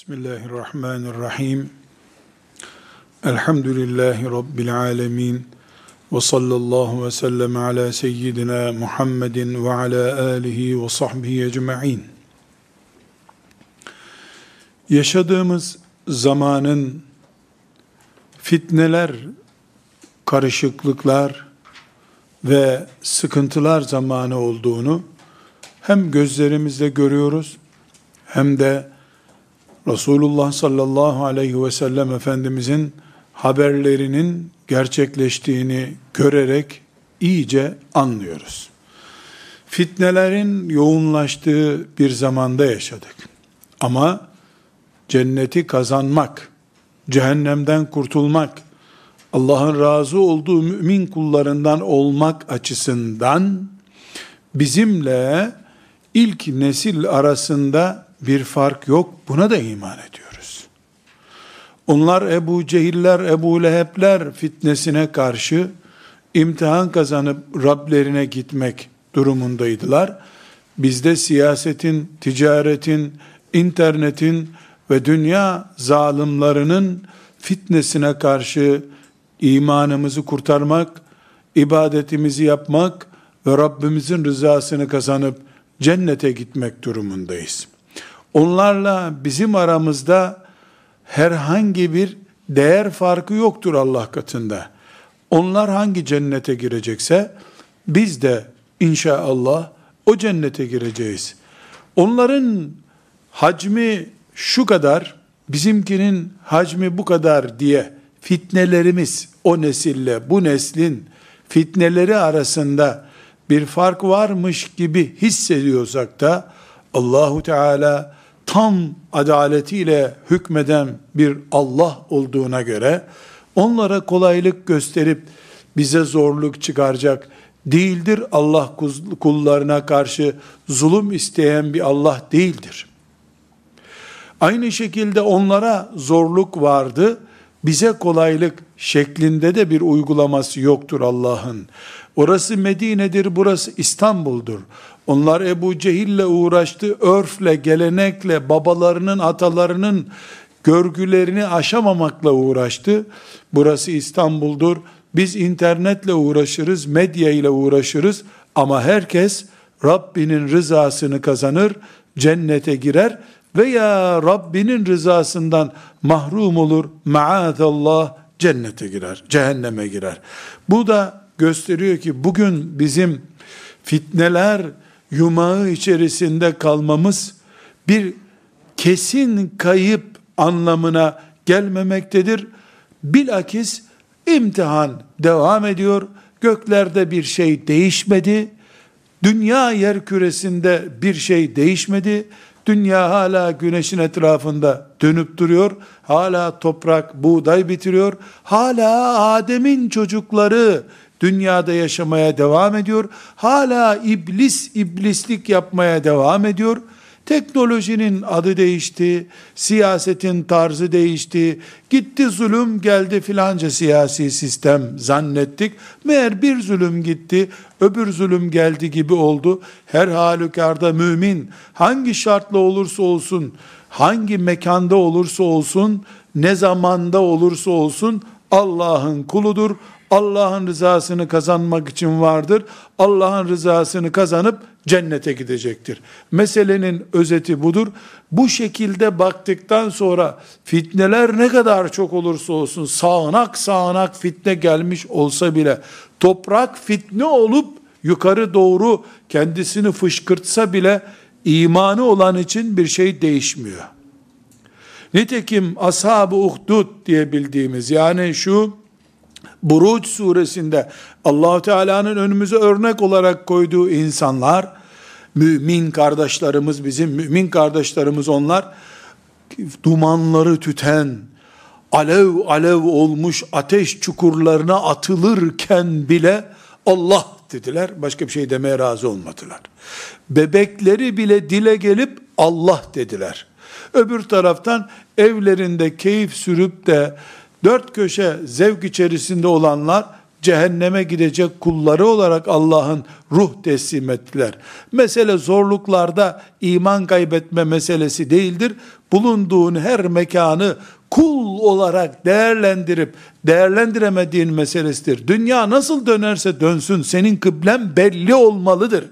Bismillahirrahmanirrahim. Elhamdülillahi Rabbil alemin. Ve sallallahu ve sellem ala seyyidina Muhammedin ve ala alihi ve sahbihi ecma'in. Yaşadığımız zamanın fitneler, karışıklıklar ve sıkıntılar zamanı olduğunu hem gözlerimizle görüyoruz hem de Resulullah sallallahu aleyhi ve sellem Efendimizin haberlerinin gerçekleştiğini görerek iyice anlıyoruz. Fitnelerin yoğunlaştığı bir zamanda yaşadık. Ama cenneti kazanmak, cehennemden kurtulmak, Allah'ın razı olduğu mümin kullarından olmak açısından bizimle ilk nesil arasında bir fark yok. Buna da iman ediyoruz. Onlar Ebu Cehiller, Ebu Lehebler fitnesine karşı imtihan kazanıp Rablerine gitmek durumundaydılar. Bizde siyasetin, ticaretin, internetin ve dünya zalimlerinin fitnesine karşı imanımızı kurtarmak, ibadetimizi yapmak ve Rabbimizin rızasını kazanıp cennete gitmek durumundayız. Onlarla bizim aramızda herhangi bir değer farkı yoktur Allah katında. Onlar hangi cennete girecekse biz de inşallah o cennete gireceğiz. Onların hacmi şu kadar, bizimkinin hacmi bu kadar diye fitnelerimiz o nesille bu neslin fitneleri arasında bir fark varmış gibi hissediyorsak da Allahu Teala tam adaletiyle hükmeden bir Allah olduğuna göre onlara kolaylık gösterip bize zorluk çıkaracak değildir. Allah kullarına karşı zulüm isteyen bir Allah değildir. Aynı şekilde onlara zorluk vardı. Bize kolaylık şeklinde de bir uygulaması yoktur Allah'ın. Orası Medine'dir, burası İstanbul'dur. Onlar Ebu Cehil'le uğraştı, örfle, gelenekle, babalarının, atalarının görgülerini aşamamakla uğraştı. Burası İstanbul'dur. Biz internetle uğraşırız, medya ile uğraşırız ama herkes Rabbinin rızasını kazanır, cennete girer veya Rabbinin rızasından mahrum olur, maazallah cennete girer, cehenneme girer. Bu da gösteriyor ki bugün bizim fitneler yumağı içerisinde kalmamız bir kesin kayıp anlamına gelmemektedir. Bilakis imtihan devam ediyor. Göklerde bir şey değişmedi. Dünya yer küresinde bir şey değişmedi. Dünya hala güneşin etrafında dönüp duruyor. Hala toprak buğday bitiriyor. Hala Adem'in çocukları dünyada yaşamaya devam ediyor. Hala iblis iblislik yapmaya devam ediyor. Teknolojinin adı değişti, siyasetin tarzı değişti, gitti zulüm geldi filanca siyasi sistem zannettik. Meğer bir zulüm gitti, öbür zulüm geldi gibi oldu. Her halükarda mümin hangi şartla olursa olsun, hangi mekanda olursa olsun, ne zamanda olursa olsun Allah'ın kuludur. Allah'ın rızasını kazanmak için vardır. Allah'ın rızasını kazanıp cennete gidecektir. Meselenin özeti budur. Bu şekilde baktıktan sonra fitneler ne kadar çok olursa olsun sağanak sağanak fitne gelmiş olsa bile toprak fitne olup yukarı doğru kendisini fışkırtsa bile imanı olan için bir şey değişmiyor. Nitekim ashab-ı uhdud diye bildiğimiz yani şu Buruç suresinde allah Teala'nın önümüze örnek olarak koyduğu insanlar, mümin kardeşlerimiz bizim, mümin kardeşlerimiz onlar, dumanları tüten, alev alev olmuş ateş çukurlarına atılırken bile Allah dediler. Başka bir şey demeye razı olmadılar. Bebekleri bile dile gelip Allah dediler. Öbür taraftan evlerinde keyif sürüp de dört köşe zevk içerisinde olanlar cehenneme gidecek kulları olarak Allah'ın ruh teslim ettiler. Mesele zorluklarda iman kaybetme meselesi değildir. Bulunduğun her mekanı kul olarak değerlendirip değerlendiremediğin meselesidir. Dünya nasıl dönerse dönsün senin kıblen belli olmalıdır.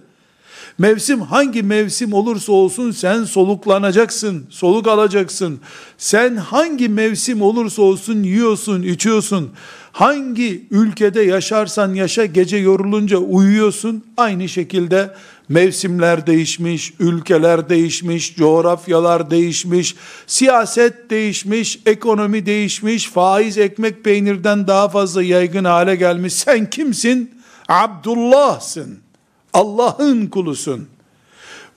Mevsim hangi mevsim olursa olsun sen soluklanacaksın, soluk alacaksın. Sen hangi mevsim olursa olsun yiyorsun, içiyorsun. Hangi ülkede yaşarsan yaşa gece yorulunca uyuyorsun. Aynı şekilde mevsimler değişmiş, ülkeler değişmiş, coğrafyalar değişmiş, siyaset değişmiş, ekonomi değişmiş, faiz ekmek peynirden daha fazla yaygın hale gelmiş. Sen kimsin? Abdullah'sın. Allah'ın kulusun.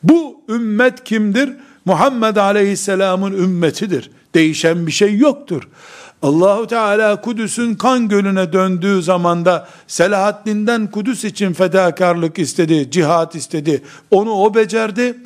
Bu ümmet kimdir? Muhammed Aleyhisselam'ın ümmetidir. Değişen bir şey yoktur. Allahu Teala Kudüs'ün kan gölüne döndüğü zamanda Selahaddin'den Kudüs için fedakarlık istedi, cihat istedi. Onu o becerdi.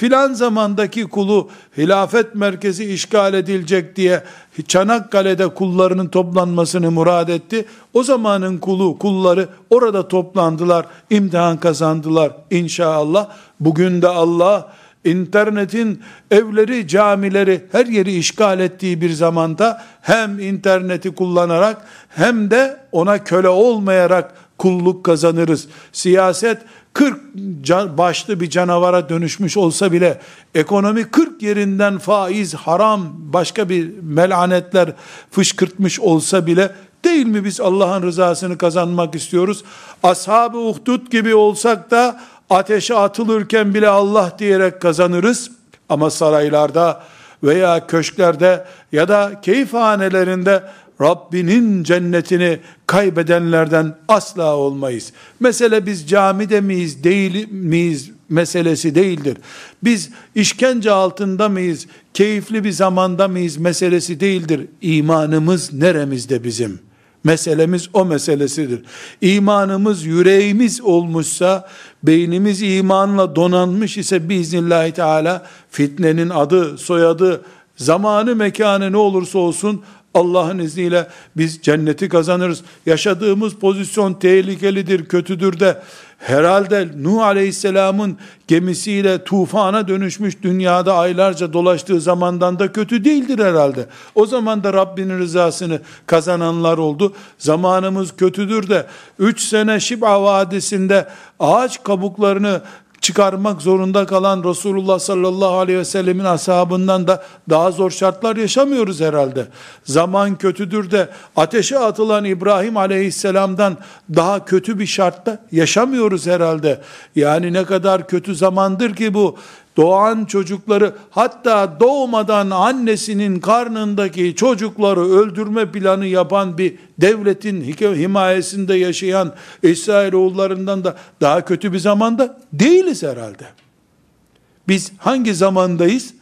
Filan zamandaki kulu hilafet merkezi işgal edilecek diye Çanakkale'de kullarının toplanmasını murad etti. O zamanın kulu, kulları orada toplandılar, imtihan kazandılar inşallah. Bugün de Allah internetin evleri, camileri, her yeri işgal ettiği bir zamanda hem interneti kullanarak hem de ona köle olmayarak kulluk kazanırız. Siyaset 40 can, başlı bir canavara dönüşmüş olsa bile ekonomi 40 yerinden faiz, haram, başka bir melanetler fışkırtmış olsa bile değil mi biz Allah'ın rızasını kazanmak istiyoruz? Ashab-ı Uhdud gibi olsak da ateşe atılırken bile Allah diyerek kazanırız. Ama saraylarda veya köşklerde ya da keyifhanelerinde Rabbinin cennetini kaybedenlerden asla olmayız. Mesele biz camide miyiz, değil miyiz meselesi değildir. Biz işkence altında mıyız, keyifli bir zamanda mıyız meselesi değildir. İmanımız neremizde bizim? Meselemiz o meselesidir. İmanımız yüreğimiz olmuşsa, beynimiz imanla donanmış ise biiznillahü teala fitnenin adı, soyadı, zamanı, mekanı ne olursa olsun Allah'ın izniyle biz cenneti kazanırız. Yaşadığımız pozisyon tehlikelidir, kötüdür de herhalde Nuh Aleyhisselam'ın gemisiyle tufana dönüşmüş dünyada aylarca dolaştığı zamandan da kötü değildir herhalde. O zaman da Rabbinin rızasını kazananlar oldu. Zamanımız kötüdür de 3 sene Şib'a Vadisi'nde ağaç kabuklarını çıkarmak zorunda kalan Resulullah sallallahu aleyhi ve sellemin ashabından da daha zor şartlar yaşamıyoruz herhalde. Zaman kötüdür de ateşe atılan İbrahim aleyhisselamdan daha kötü bir şartta yaşamıyoruz herhalde. Yani ne kadar kötü zamandır ki bu doğan çocukları hatta doğmadan annesinin karnındaki çocukları öldürme planı yapan bir devletin himayesinde yaşayan İsrailoğullarından da daha kötü bir zamanda değiliz herhalde. Biz hangi zamandayız?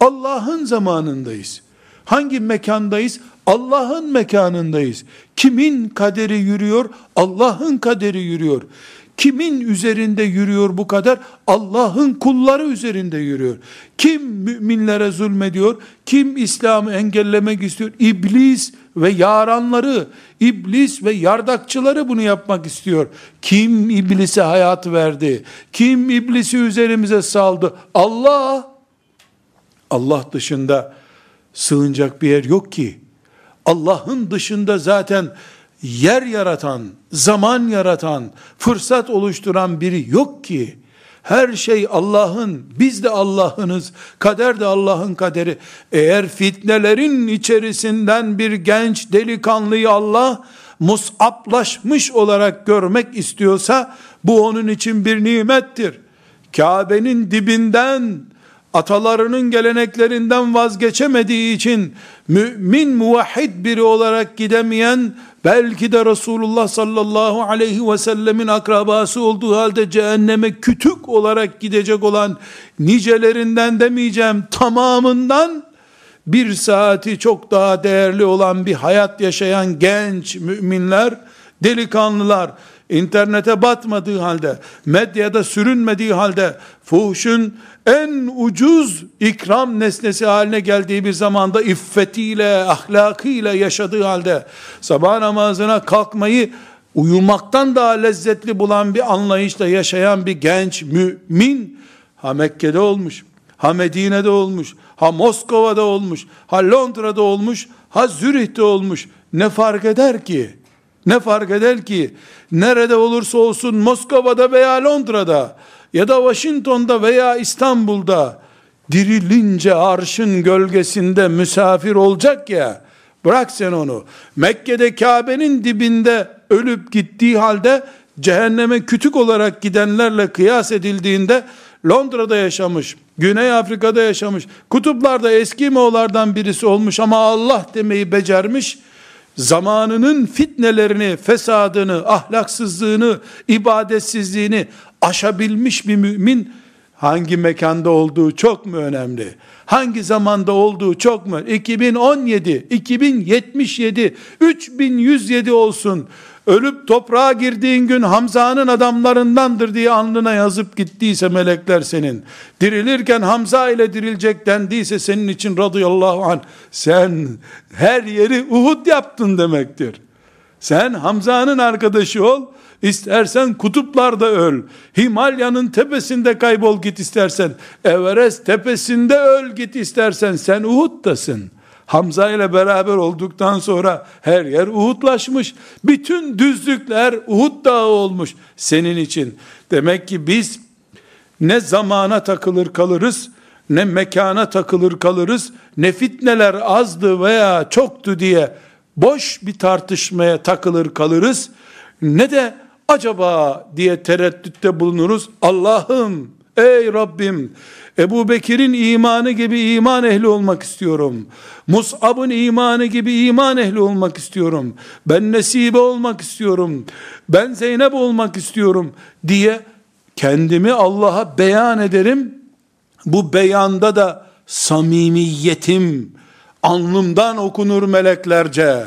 Allah'ın zamanındayız. Hangi mekandayız? Allah'ın mekanındayız. Kimin kaderi yürüyor? Allah'ın kaderi yürüyor. Kimin üzerinde yürüyor bu kadar? Allah'ın kulları üzerinde yürüyor. Kim müminlere zulmediyor? Kim İslam'ı engellemek istiyor? İblis ve yaranları, iblis ve yardakçıları bunu yapmak istiyor. Kim iblise hayat verdi? Kim iblisi üzerimize saldı? Allah. Allah dışında sığınacak bir yer yok ki. Allah'ın dışında zaten yer yaratan, zaman yaratan, fırsat oluşturan biri yok ki. Her şey Allah'ın, biz de Allah'ınız, kader de Allah'ın kaderi. Eğer fitnelerin içerisinden bir genç delikanlıyı Allah musaplaşmış olarak görmek istiyorsa bu onun için bir nimettir. Kabe'nin dibinden atalarının geleneklerinden vazgeçemediği için mümin muvahhid biri olarak gidemeyen belki de Resulullah sallallahu aleyhi ve sellemin akrabası olduğu halde cehenneme kütük olarak gidecek olan nicelerinden demeyeceğim tamamından bir saati çok daha değerli olan bir hayat yaşayan genç müminler, delikanlılar, internete batmadığı halde, medyada sürünmediği halde, fuhuşun en ucuz ikram nesnesi haline geldiği bir zamanda iffetiyle, ahlakıyla yaşadığı halde, sabah namazına kalkmayı uyumaktan daha lezzetli bulan bir anlayışla yaşayan bir genç mümin ha Mekke'de olmuş, ha Medine'de olmuş, ha Moskova'da olmuş, ha Londra'da olmuş, ha Zürih'te olmuş. Ne fark eder ki? Ne fark eder ki? Nerede olursa olsun Moskova'da veya Londra'da ya da Washington'da veya İstanbul'da dirilince arşın gölgesinde misafir olacak ya, bırak sen onu. Mekke'de Kabe'nin dibinde ölüp gittiği halde cehenneme kütük olarak gidenlerle kıyas edildiğinde Londra'da yaşamış, Güney Afrika'da yaşamış, kutuplarda eski Moğollardan birisi olmuş ama Allah demeyi becermiş, zamanının fitnelerini, fesadını, ahlaksızlığını, ibadetsizliğini aşabilmiş bir mümin hangi mekanda olduğu çok mu önemli? Hangi zamanda olduğu çok mu? 2017, 2077, 3107 olsun. Ölüp toprağa girdiğin gün Hamza'nın adamlarındandır diye alnına yazıp gittiyse melekler senin. Dirilirken Hamza ile dirilecek dendiyse senin için radıyallahu anh sen her yeri Uhud yaptın demektir. Sen Hamza'nın arkadaşı ol. İstersen kutuplarda öl. Himalya'nın tepesinde kaybol git istersen. Everest tepesinde öl git istersen. Sen Uhud'dasın. Hamza ile beraber olduktan sonra her yer Uhudlaşmış. Bütün düzlükler Uhud dağı olmuş senin için. Demek ki biz ne zamana takılır kalırız, ne mekana takılır kalırız, ne fitneler azdı veya çoktu diye boş bir tartışmaya takılır kalırız, ne de acaba diye tereddütte bulunuruz. Allah'ım, ey Rabbim, Ebu Bekir'in imanı gibi iman ehli olmak istiyorum. Mus'ab'ın imanı gibi iman ehli olmak istiyorum. Ben Nesibe olmak istiyorum. Ben Zeynep olmak istiyorum diye kendimi Allah'a beyan ederim. Bu beyanda da samimiyetim alnımdan okunur meleklerce.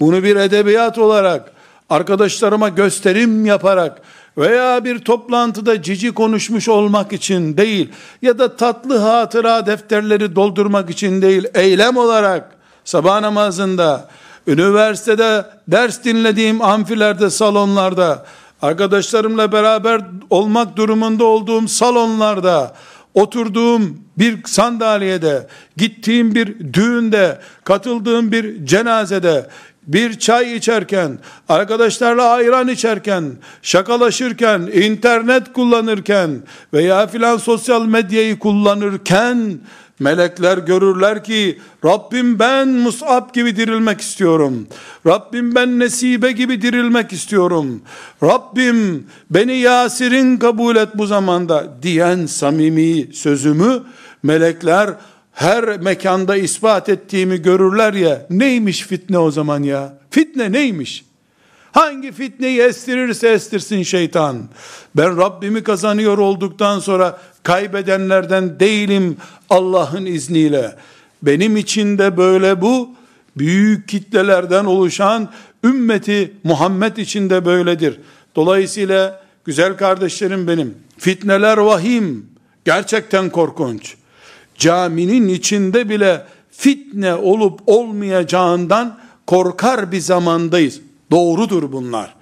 Bunu bir edebiyat olarak arkadaşlarıma gösterim yaparak veya bir toplantıda cici konuşmuş olmak için değil ya da tatlı hatıra defterleri doldurmak için değil eylem olarak sabah namazında üniversitede ders dinlediğim amfilerde salonlarda arkadaşlarımla beraber olmak durumunda olduğum salonlarda oturduğum bir sandalyede, gittiğim bir düğünde, katıldığım bir cenazede, bir çay içerken, arkadaşlarla ayran içerken, şakalaşırken, internet kullanırken veya filan sosyal medyayı kullanırken melekler görürler ki Rabbim ben Mus'ab gibi dirilmek istiyorum. Rabbim ben Nesibe gibi dirilmek istiyorum. Rabbim beni Yasir'in kabul et bu zamanda diyen samimi sözümü melekler her mekanda ispat ettiğimi görürler ya, neymiş fitne o zaman ya? Fitne neymiş? Hangi fitneyi estirirse estirsin şeytan. Ben Rabbimi kazanıyor olduktan sonra kaybedenlerden değilim Allah'ın izniyle. Benim için de böyle bu büyük kitlelerden oluşan ümmeti Muhammed için de böyledir. Dolayısıyla güzel kardeşlerim benim fitneler vahim gerçekten korkunç caminin içinde bile fitne olup olmayacağından korkar bir zamandayız. Doğrudur bunlar.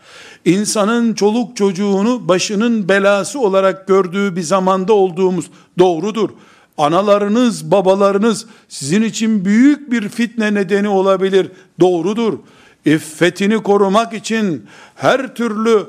İnsanın çoluk çocuğunu başının belası olarak gördüğü bir zamanda olduğumuz doğrudur. Analarınız, babalarınız sizin için büyük bir fitne nedeni olabilir. Doğrudur. İffetini korumak için her türlü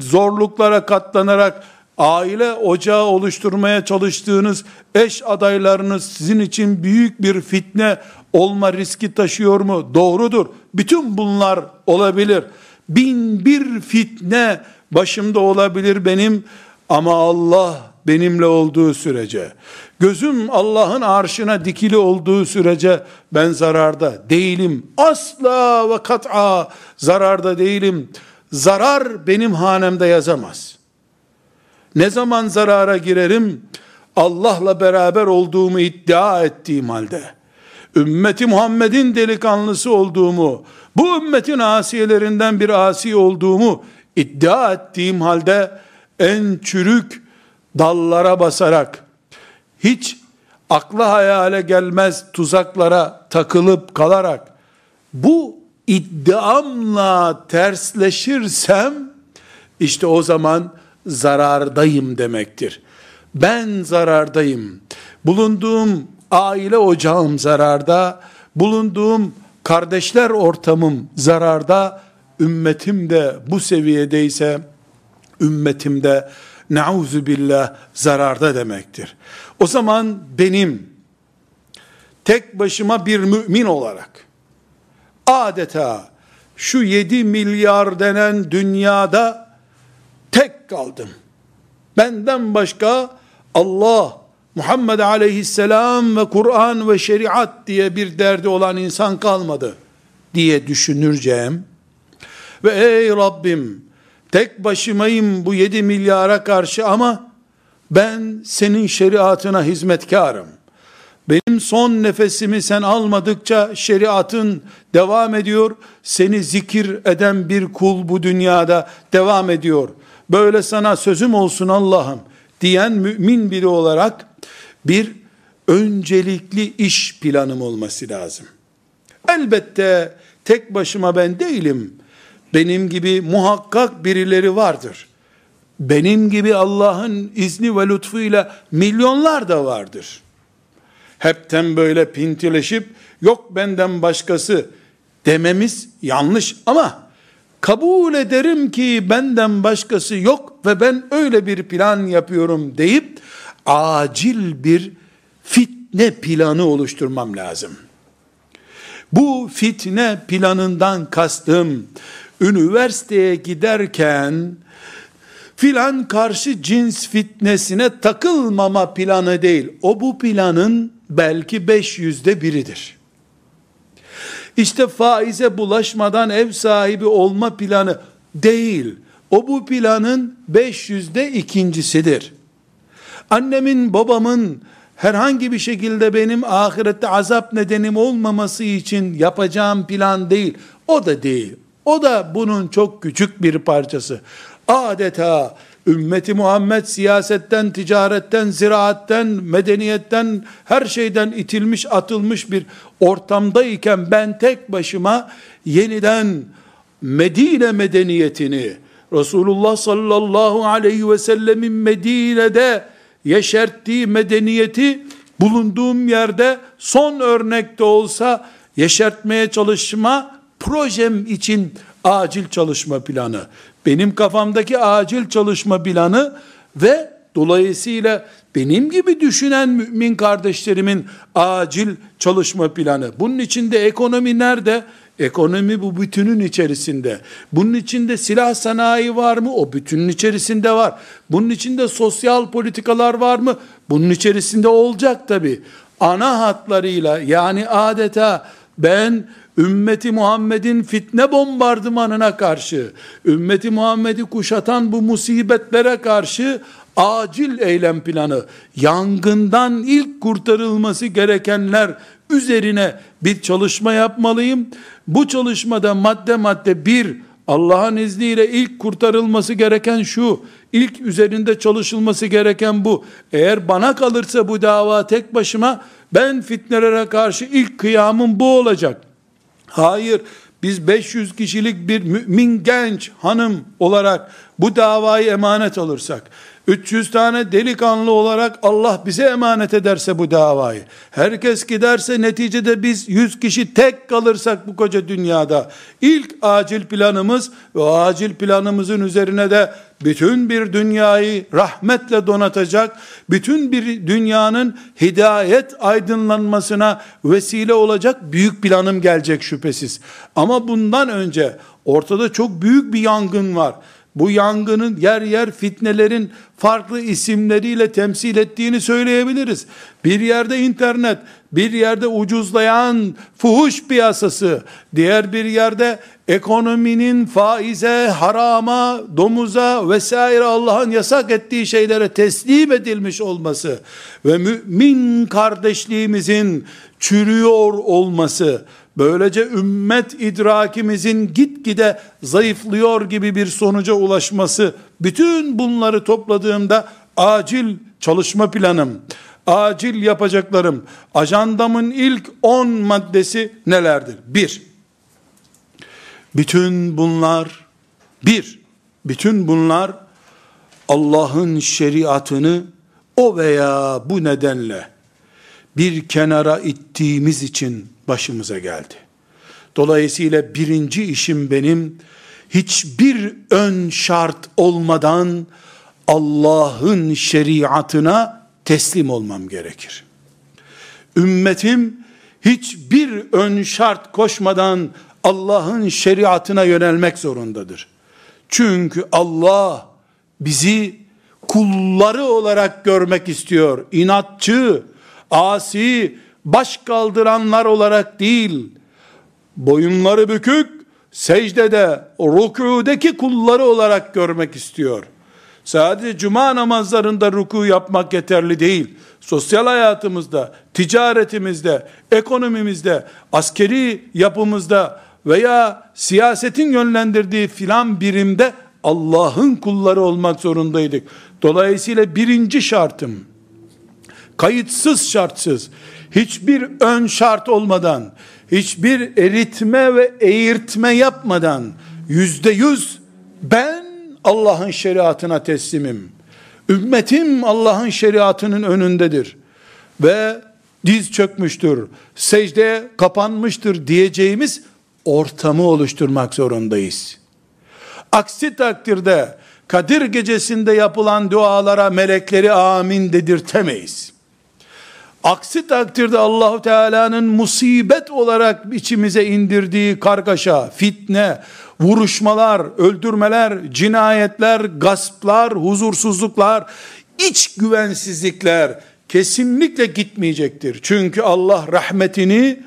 zorluklara katlanarak aile ocağı oluşturmaya çalıştığınız eş adaylarınız sizin için büyük bir fitne olma riski taşıyor mu? Doğrudur. Bütün bunlar olabilir. Bin bir fitne başımda olabilir benim ama Allah benimle olduğu sürece, gözüm Allah'ın arşına dikili olduğu sürece ben zararda değilim. Asla ve kat'a zararda değilim. Zarar benim hanemde yazamaz. Ne zaman zarara girerim? Allah'la beraber olduğumu iddia ettiğim halde, ümmeti Muhammed'in delikanlısı olduğumu, bu ümmetin asiyelerinden bir asi olduğumu iddia ettiğim halde, en çürük dallara basarak, hiç akla hayale gelmez tuzaklara takılıp kalarak, bu iddiamla tersleşirsem işte o zaman zarardayım demektir. Ben zarardayım. Bulunduğum aile ocağım zararda, bulunduğum kardeşler ortamım zararda, ümmetim de bu seviyedeyse ümmetim de nauzu billah zararda demektir. O zaman benim tek başıma bir mümin olarak adeta şu 7 milyar denen dünyada tek kaldım. Benden başka Allah, Muhammed aleyhisselam ve Kur'an ve şeriat diye bir derdi olan insan kalmadı diye düşünürcem ve ey Rabbim tek başımayım bu 7 milyara karşı ama ben senin şeriatına hizmetkarım. Benim son nefesimi sen almadıkça şeriatın devam ediyor. Seni zikir eden bir kul bu dünyada devam ediyor. Böyle sana sözüm olsun Allah'ım diyen mümin biri olarak bir öncelikli iş planım olması lazım. Elbette tek başıma ben değilim. Benim gibi muhakkak birileri vardır. Benim gibi Allah'ın izni ve lütfuyla milyonlar da vardır. Hepten böyle pintileşip yok benden başkası dememiz yanlış ama kabul ederim ki benden başkası yok ve ben öyle bir plan yapıyorum deyip acil bir fitne planı oluşturmam lazım. Bu fitne planından kastım üniversiteye giderken filan karşı cins fitnesine takılmama planı değil. O bu planın belki 500'de biridir. İşte faize bulaşmadan ev sahibi olma planı değil. O bu planın 500'de ikincisidir. Annemin, babamın herhangi bir şekilde benim ahirette azap nedenim olmaması için yapacağım plan değil. O da değil. O da bunun çok küçük bir parçası. Adeta ümmeti Muhammed siyasetten, ticaretten, ziraatten, medeniyetten, her şeyden itilmiş, atılmış bir ortamdayken ben tek başıma yeniden Medine medeniyetini, Resulullah sallallahu aleyhi ve sellemin Medine'de yeşerttiği medeniyeti bulunduğum yerde son örnekte olsa yeşertmeye çalışma projem için acil çalışma planı. Benim kafamdaki acil çalışma planı ve dolayısıyla benim gibi düşünen mümin kardeşlerimin acil çalışma planı. Bunun içinde ekonomi nerede? Ekonomi bu bütünün içerisinde. Bunun içinde silah sanayi var mı? O bütünün içerisinde var. Bunun içinde sosyal politikalar var mı? Bunun içerisinde olacak tabi. Ana hatlarıyla yani adeta ben ümmeti Muhammed'in fitne bombardımanına karşı, ümmeti Muhammed'i kuşatan bu musibetlere karşı acil eylem planı, yangından ilk kurtarılması gerekenler üzerine bir çalışma yapmalıyım. Bu çalışmada madde madde bir, Allah'ın izniyle ilk kurtarılması gereken şu, ilk üzerinde çalışılması gereken bu. Eğer bana kalırsa bu dava tek başıma, ben fitnelere karşı ilk kıyamım bu olacak. Hayır, biz 500 kişilik bir mümin genç hanım olarak bu davayı emanet alırsak, 300 tane delikanlı olarak Allah bize emanet ederse bu davayı, herkes giderse neticede biz 100 kişi tek kalırsak bu koca dünyada, ilk acil planımız ve acil planımızın üzerine de bütün bir dünyayı rahmetle donatacak, bütün bir dünyanın hidayet aydınlanmasına vesile olacak büyük planım gelecek şüphesiz. Ama bundan önce ortada çok büyük bir yangın var. Bu yangının yer yer fitnelerin farklı isimleriyle temsil ettiğini söyleyebiliriz. Bir yerde internet, bir yerde ucuzlayan fuhuş piyasası, diğer bir yerde ekonominin faize, harama, domuza vesaire Allah'ın yasak ettiği şeylere teslim edilmiş olması ve mümin kardeşliğimizin çürüyor olması, böylece ümmet idrakimizin gitgide zayıflıyor gibi bir sonuca ulaşması, bütün bunları topladığımda acil çalışma planım, acil yapacaklarım, ajandamın ilk 10 maddesi nelerdir? Bir, Bütün bunlar bir, bütün bunlar Allah'ın şeriatını o veya bu nedenle bir kenara ittiğimiz için başımıza geldi. Dolayısıyla birinci işim benim hiçbir ön şart olmadan Allah'ın şeriatına teslim olmam gerekir. Ümmetim hiçbir ön şart koşmadan Allah'ın şeriatına yönelmek zorundadır. Çünkü Allah bizi kulları olarak görmek istiyor. İnatçı, asi, baş kaldıranlar olarak değil, boyunları bükük, secdede, rükûdeki kulları olarak görmek istiyor. Sadece cuma namazlarında ruku yapmak yeterli değil. Sosyal hayatımızda, ticaretimizde, ekonomimizde, askeri yapımızda veya siyasetin yönlendirdiği filan birimde Allah'ın kulları olmak zorundaydık. Dolayısıyla birinci şartım, kayıtsız şartsız, hiçbir ön şart olmadan, hiçbir eritme ve eğirtme yapmadan, yüzde yüz ben Allah'ın şeriatına teslimim. Ümmetim Allah'ın şeriatının önündedir. Ve diz çökmüştür, secdeye kapanmıştır diyeceğimiz ortamı oluşturmak zorundayız. Aksi takdirde Kadir gecesinde yapılan dualara melekleri amin dedirtemeyiz. Aksi takdirde Allahu Teala'nın musibet olarak içimize indirdiği kargaşa, fitne, vuruşmalar, öldürmeler, cinayetler, gasplar, huzursuzluklar, iç güvensizlikler kesinlikle gitmeyecektir. Çünkü Allah rahmetini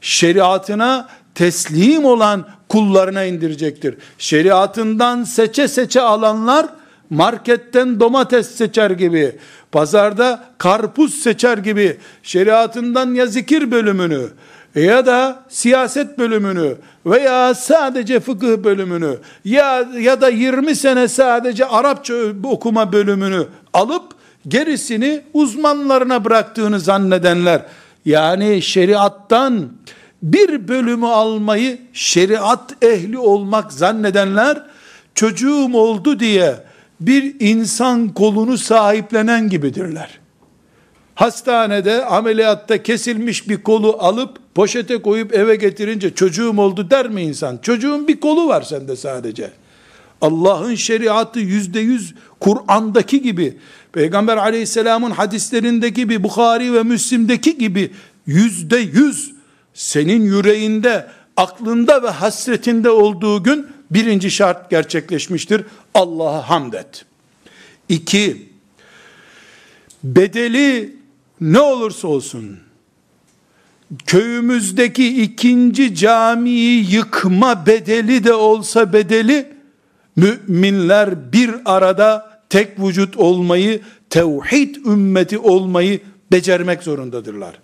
şeriatına teslim olan kullarına indirecektir. Şeriatından seçe seçe alanlar marketten domates seçer gibi, pazarda karpuz seçer gibi şeriatından ya zikir bölümünü ya da siyaset bölümünü veya sadece fıkıh bölümünü ya ya da 20 sene sadece Arapça okuma bölümünü alıp gerisini uzmanlarına bıraktığını zannedenler. Yani şeriattan bir bölümü almayı şeriat ehli olmak zannedenler çocuğum oldu diye bir insan kolunu sahiplenen gibidirler. Hastanede ameliyatta kesilmiş bir kolu alıp poşete koyup eve getirince çocuğum oldu der mi insan? Çocuğun bir kolu var sende sadece. Allah'ın şeriatı yüzde yüz Kur'an'daki gibi, Peygamber aleyhisselamın hadislerindeki gibi, Bukhari ve Müslim'deki gibi yüzde yüz senin yüreğinde, aklında ve hasretinde olduğu gün birinci şart gerçekleşmiştir. Allah'a hamd et. İki, bedeli ne olursa olsun, köyümüzdeki ikinci camiyi yıkma bedeli de olsa bedeli, müminler bir arada tek vücut olmayı, tevhid ümmeti olmayı becermek zorundadırlar.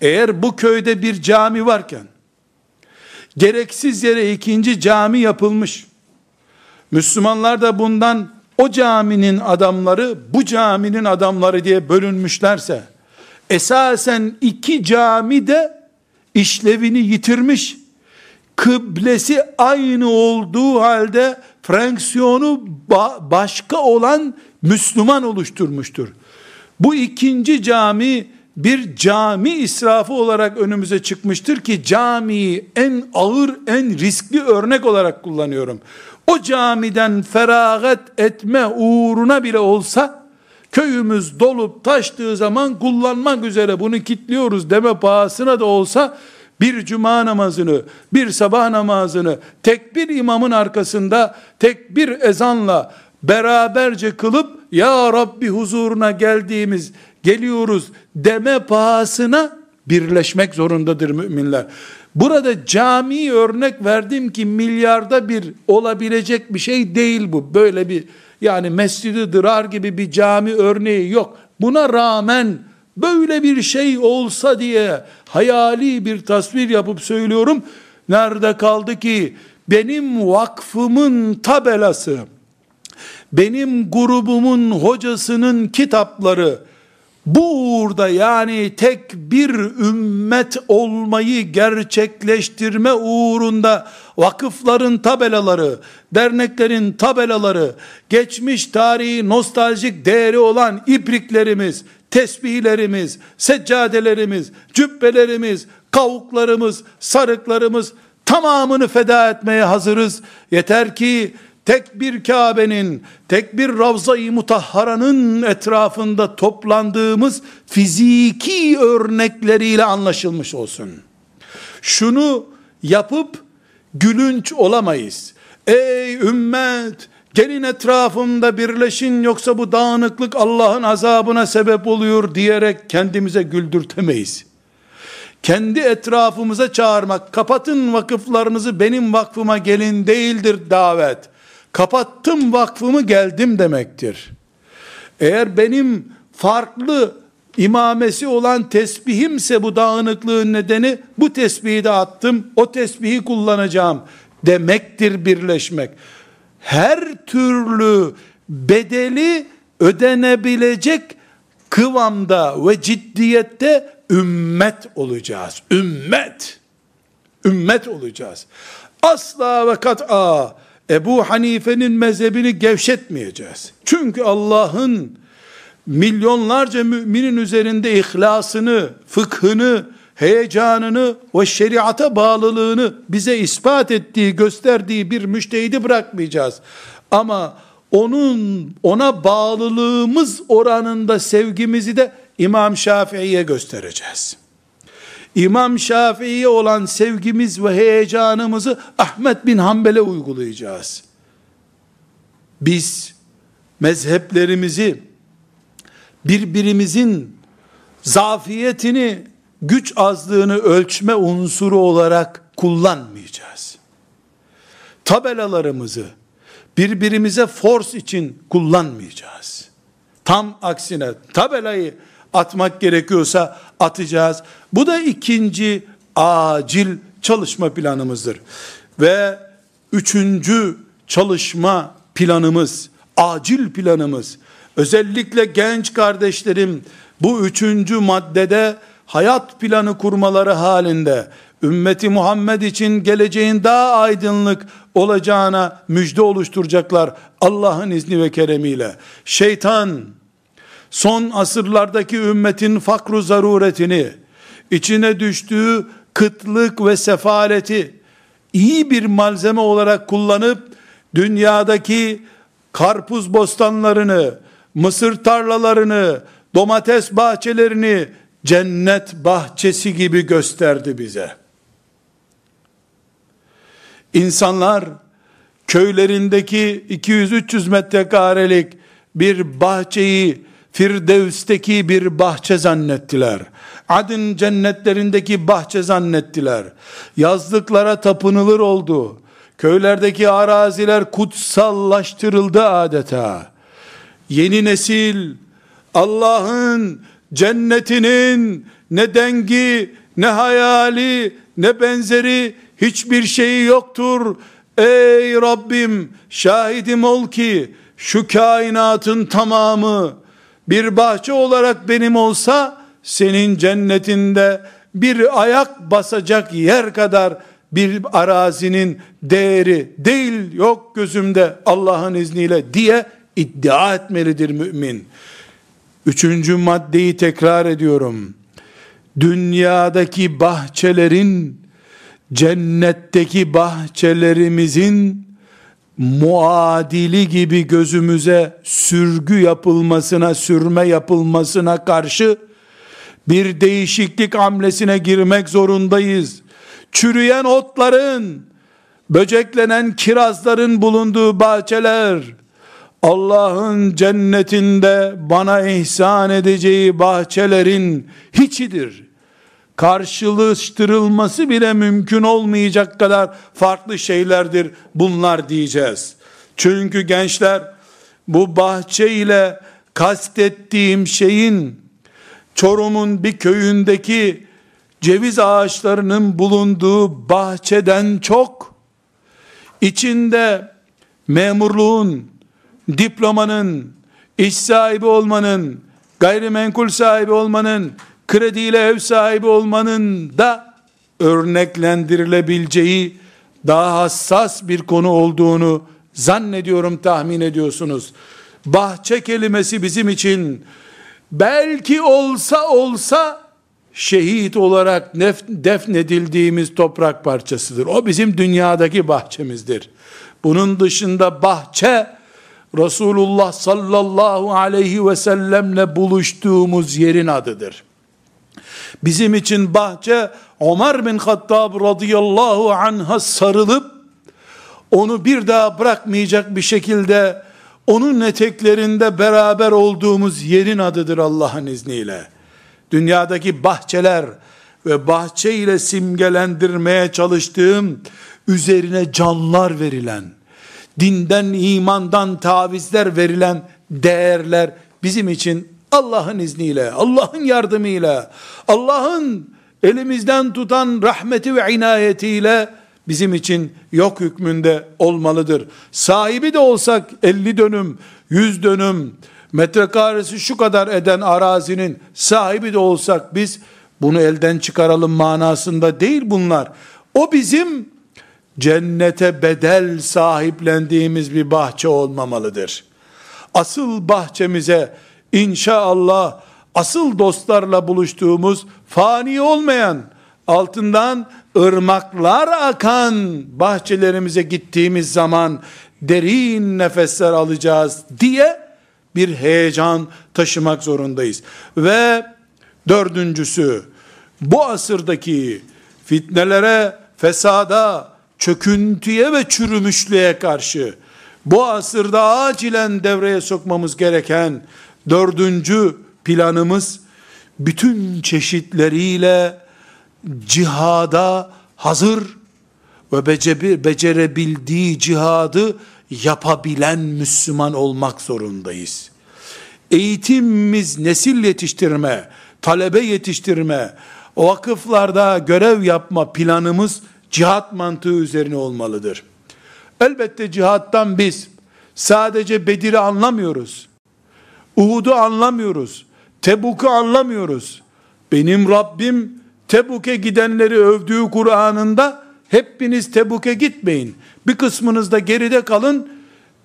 Eğer bu köyde bir cami varken, gereksiz yere ikinci cami yapılmış, Müslümanlar da bundan o caminin adamları, bu caminin adamları diye bölünmüşlerse, esasen iki cami de işlevini yitirmiş, kıblesi aynı olduğu halde fonksiyonu ba- başka olan Müslüman oluşturmuştur. Bu ikinci cami bir cami israfı olarak önümüze çıkmıştır ki camiyi en ağır, en riskli örnek olarak kullanıyorum. O camiden feragat etme uğruna bile olsa köyümüz dolup taştığı zaman kullanmak üzere bunu kitliyoruz deme pahasına da olsa bir cuma namazını, bir sabah namazını tek bir imamın arkasında tek bir ezanla beraberce kılıp ya Rabbi huzuruna geldiğimiz geliyoruz deme pahasına birleşmek zorundadır müminler. Burada cami örnek verdim ki milyarda bir olabilecek bir şey değil bu. Böyle bir yani mescidi dırar gibi bir cami örneği yok. Buna rağmen böyle bir şey olsa diye hayali bir tasvir yapıp söylüyorum. Nerede kaldı ki benim vakfımın tabelası, benim grubumun hocasının kitapları, bu uğurda yani tek bir ümmet olmayı gerçekleştirme uğrunda vakıfların tabelaları, derneklerin tabelaları, geçmiş tarihi nostaljik değeri olan ibriklerimiz, tesbihlerimiz, seccadelerimiz, cübbelerimiz, kavuklarımız, sarıklarımız tamamını feda etmeye hazırız. Yeter ki tek bir Kabe'nin, tek bir Ravza-i Mutahhara'nın etrafında toplandığımız fiziki örnekleriyle anlaşılmış olsun. Şunu yapıp gülünç olamayız. Ey ümmet, gelin etrafımda birleşin yoksa bu dağınıklık Allah'ın azabına sebep oluyor diyerek kendimize güldürtemeyiz. Kendi etrafımıza çağırmak, kapatın vakıflarınızı benim vakfıma gelin değildir davet kapattım vakfımı geldim demektir. Eğer benim farklı imamesi olan tesbihimse bu dağınıklığın nedeni bu tesbihi de attım o tesbihi kullanacağım demektir birleşmek. Her türlü bedeli ödenebilecek kıvamda ve ciddiyette ümmet olacağız. Ümmet. Ümmet olacağız. Asla ve kat'a Ebu Hanife'nin mezhebini gevşetmeyeceğiz. Çünkü Allah'ın milyonlarca müminin üzerinde ihlasını, fıkhını, heyecanını ve şeriata bağlılığını bize ispat ettiği, gösterdiği bir müştehidi bırakmayacağız. Ama onun ona bağlılığımız oranında sevgimizi de İmam Şafii'ye göstereceğiz. İmam Şafii'ye olan sevgimiz ve heyecanımızı Ahmet bin Hanbel'e uygulayacağız. Biz mezheplerimizi birbirimizin zafiyetini, güç azlığını ölçme unsuru olarak kullanmayacağız. Tabelalarımızı birbirimize force için kullanmayacağız. Tam aksine tabelayı atmak gerekiyorsa atacağız. Bu da ikinci acil çalışma planımızdır. Ve üçüncü çalışma planımız, acil planımız, özellikle genç kardeşlerim bu üçüncü maddede hayat planı kurmaları halinde ümmeti Muhammed için geleceğin daha aydınlık olacağına müjde oluşturacaklar Allah'ın izni ve keremiyle. Şeytan son asırlardaki ümmetin fakru zaruretini, içine düştüğü kıtlık ve sefaleti iyi bir malzeme olarak kullanıp dünyadaki karpuz bostanlarını, mısır tarlalarını, domates bahçelerini cennet bahçesi gibi gösterdi bize. İnsanlar köylerindeki 200-300 metrekarelik bir bahçeyi Firdevs'teki bir bahçe zannettiler. Adın cennetlerindeki bahçe zannettiler. Yazlıklara tapınılır oldu. Köylerdeki araziler kutsallaştırıldı adeta. Yeni nesil Allah'ın cennetinin ne dengi, ne hayali, ne benzeri hiçbir şeyi yoktur. Ey Rabbim şahidim ol ki şu kainatın tamamı bir bahçe olarak benim olsa senin cennetinde bir ayak basacak yer kadar bir arazinin değeri değil yok gözümde Allah'ın izniyle diye iddia etmelidir mümin. Üçüncü maddeyi tekrar ediyorum. Dünyadaki bahçelerin cennetteki bahçelerimizin muadili gibi gözümüze sürgü yapılmasına, sürme yapılmasına karşı bir değişiklik hamlesine girmek zorundayız. Çürüyen otların, böceklenen kirazların bulunduğu bahçeler, Allah'ın cennetinde bana ihsan edeceği bahçelerin hiçidir karşılaştırılması bile mümkün olmayacak kadar farklı şeylerdir bunlar diyeceğiz. Çünkü gençler bu bahçe ile kastettiğim şeyin Çorum'un bir köyündeki ceviz ağaçlarının bulunduğu bahçeden çok içinde memurluğun, diplomanın, iş sahibi olmanın, gayrimenkul sahibi olmanın, krediyle ev sahibi olmanın da örneklendirilebileceği daha hassas bir konu olduğunu zannediyorum tahmin ediyorsunuz. Bahçe kelimesi bizim için belki olsa olsa şehit olarak defnedildiğimiz toprak parçasıdır. O bizim dünyadaki bahçemizdir. Bunun dışında bahçe Resulullah sallallahu aleyhi ve sellemle buluştuğumuz yerin adıdır. Bizim için bahçe Ömer bin Hattab radıyallahu anh'a sarılıp onu bir daha bırakmayacak bir şekilde onun eteklerinde beraber olduğumuz yerin adıdır Allah'ın izniyle. Dünyadaki bahçeler ve bahçe ile simgelendirmeye çalıştığım üzerine canlar verilen, dinden, imandan tavizler verilen değerler bizim için Allah'ın izniyle, Allah'ın yardımıyla, Allah'ın elimizden tutan rahmeti ve inayetiyle bizim için yok hükmünde olmalıdır. Sahibi de olsak 50 dönüm, 100 dönüm, metrekaresi şu kadar eden arazinin sahibi de olsak biz bunu elden çıkaralım manasında değil bunlar. O bizim cennete bedel sahiplendiğimiz bir bahçe olmamalıdır. Asıl bahçemize inşallah asıl dostlarla buluştuğumuz fani olmayan altından ırmaklar akan bahçelerimize gittiğimiz zaman derin nefesler alacağız diye bir heyecan taşımak zorundayız. Ve dördüncüsü bu asırdaki fitnelere, fesada, çöküntüye ve çürümüşlüğe karşı bu asırda acilen devreye sokmamız gereken dördüncü planımız bütün çeşitleriyle cihada hazır ve becerebildiği cihadı yapabilen Müslüman olmak zorundayız. Eğitimimiz nesil yetiştirme, talebe yetiştirme, o vakıflarda görev yapma planımız cihat mantığı üzerine olmalıdır. Elbette cihattan biz sadece Bedir'i anlamıyoruz. Uhud'u anlamıyoruz. Tebuk'u anlamıyoruz. Benim Rabbim Tebuk'e gidenleri övdüğü Kur'an'ında hepiniz Tebuk'e gitmeyin. Bir kısmınız da geride kalın,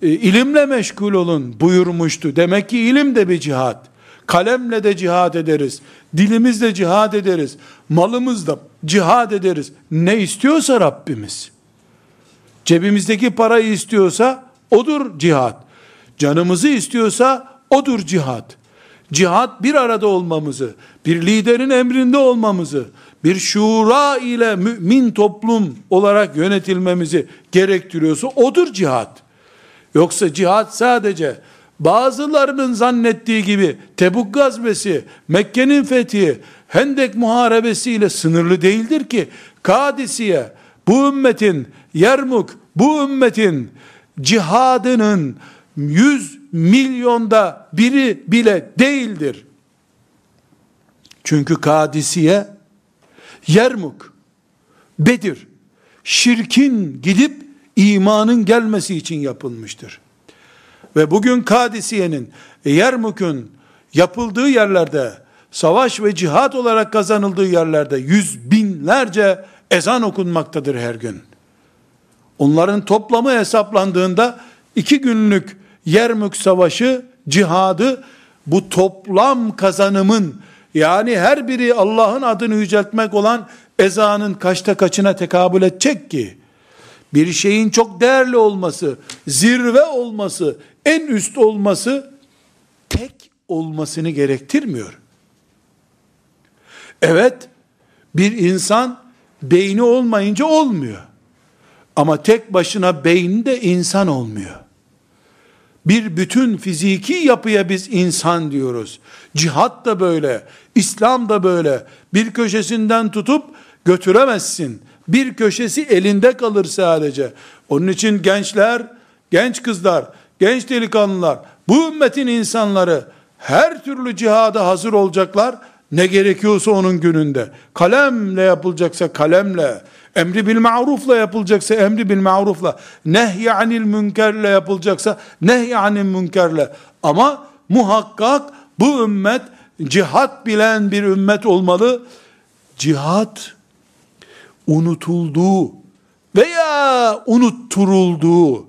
e, ilimle meşgul olun buyurmuştu. Demek ki ilim de bir cihat. Kalemle de cihad ederiz. Dilimizle cihad ederiz. Malımızla cihad ederiz. Ne istiyorsa Rabbimiz. Cebimizdeki parayı istiyorsa odur cihat. Canımızı istiyorsa odur cihat. Cihat bir arada olmamızı, bir liderin emrinde olmamızı, bir şura ile mümin toplum olarak yönetilmemizi gerektiriyorsa odur cihat. Yoksa cihat sadece bazılarının zannettiği gibi Tebuk gazvesi, Mekke'nin fethi, Hendek muharebesi ile sınırlı değildir ki. Kadisiye, bu ümmetin, Yermuk, bu ümmetin cihadının yüz milyonda biri bile değildir. Çünkü Kadisiye, Yermuk, Bedir, şirkin gidip imanın gelmesi için yapılmıştır. Ve bugün Kadisiye'nin, Yermuk'un yapıldığı yerlerde, savaş ve cihat olarak kazanıldığı yerlerde yüz binlerce ezan okunmaktadır her gün. Onların toplamı hesaplandığında iki günlük Yermük Savaşı, cihadı bu toplam kazanımın yani her biri Allah'ın adını yüceltmek olan ezanın kaçta kaçına tekabül edecek ki? Bir şeyin çok değerli olması, zirve olması, en üst olması tek olmasını gerektirmiyor. Evet, bir insan beyni olmayınca olmuyor. Ama tek başına beyinde insan olmuyor bir bütün fiziki yapıya biz insan diyoruz. Cihat da böyle, İslam da böyle. Bir köşesinden tutup götüremezsin. Bir köşesi elinde kalır sadece. Onun için gençler, genç kızlar, genç delikanlılar, bu ümmetin insanları her türlü cihada hazır olacaklar. Ne gerekiyorsa onun gününde. Kalemle yapılacaksa kalemle, Emri bil marufla yapılacaksa emri bil marufla, nehy anil münkerle yapılacaksa nehy anil münkerle. Ama muhakkak Bu ümmet cihat bilen bir ümmet olmalı. Cihat unutulduğu veya unutturulduğu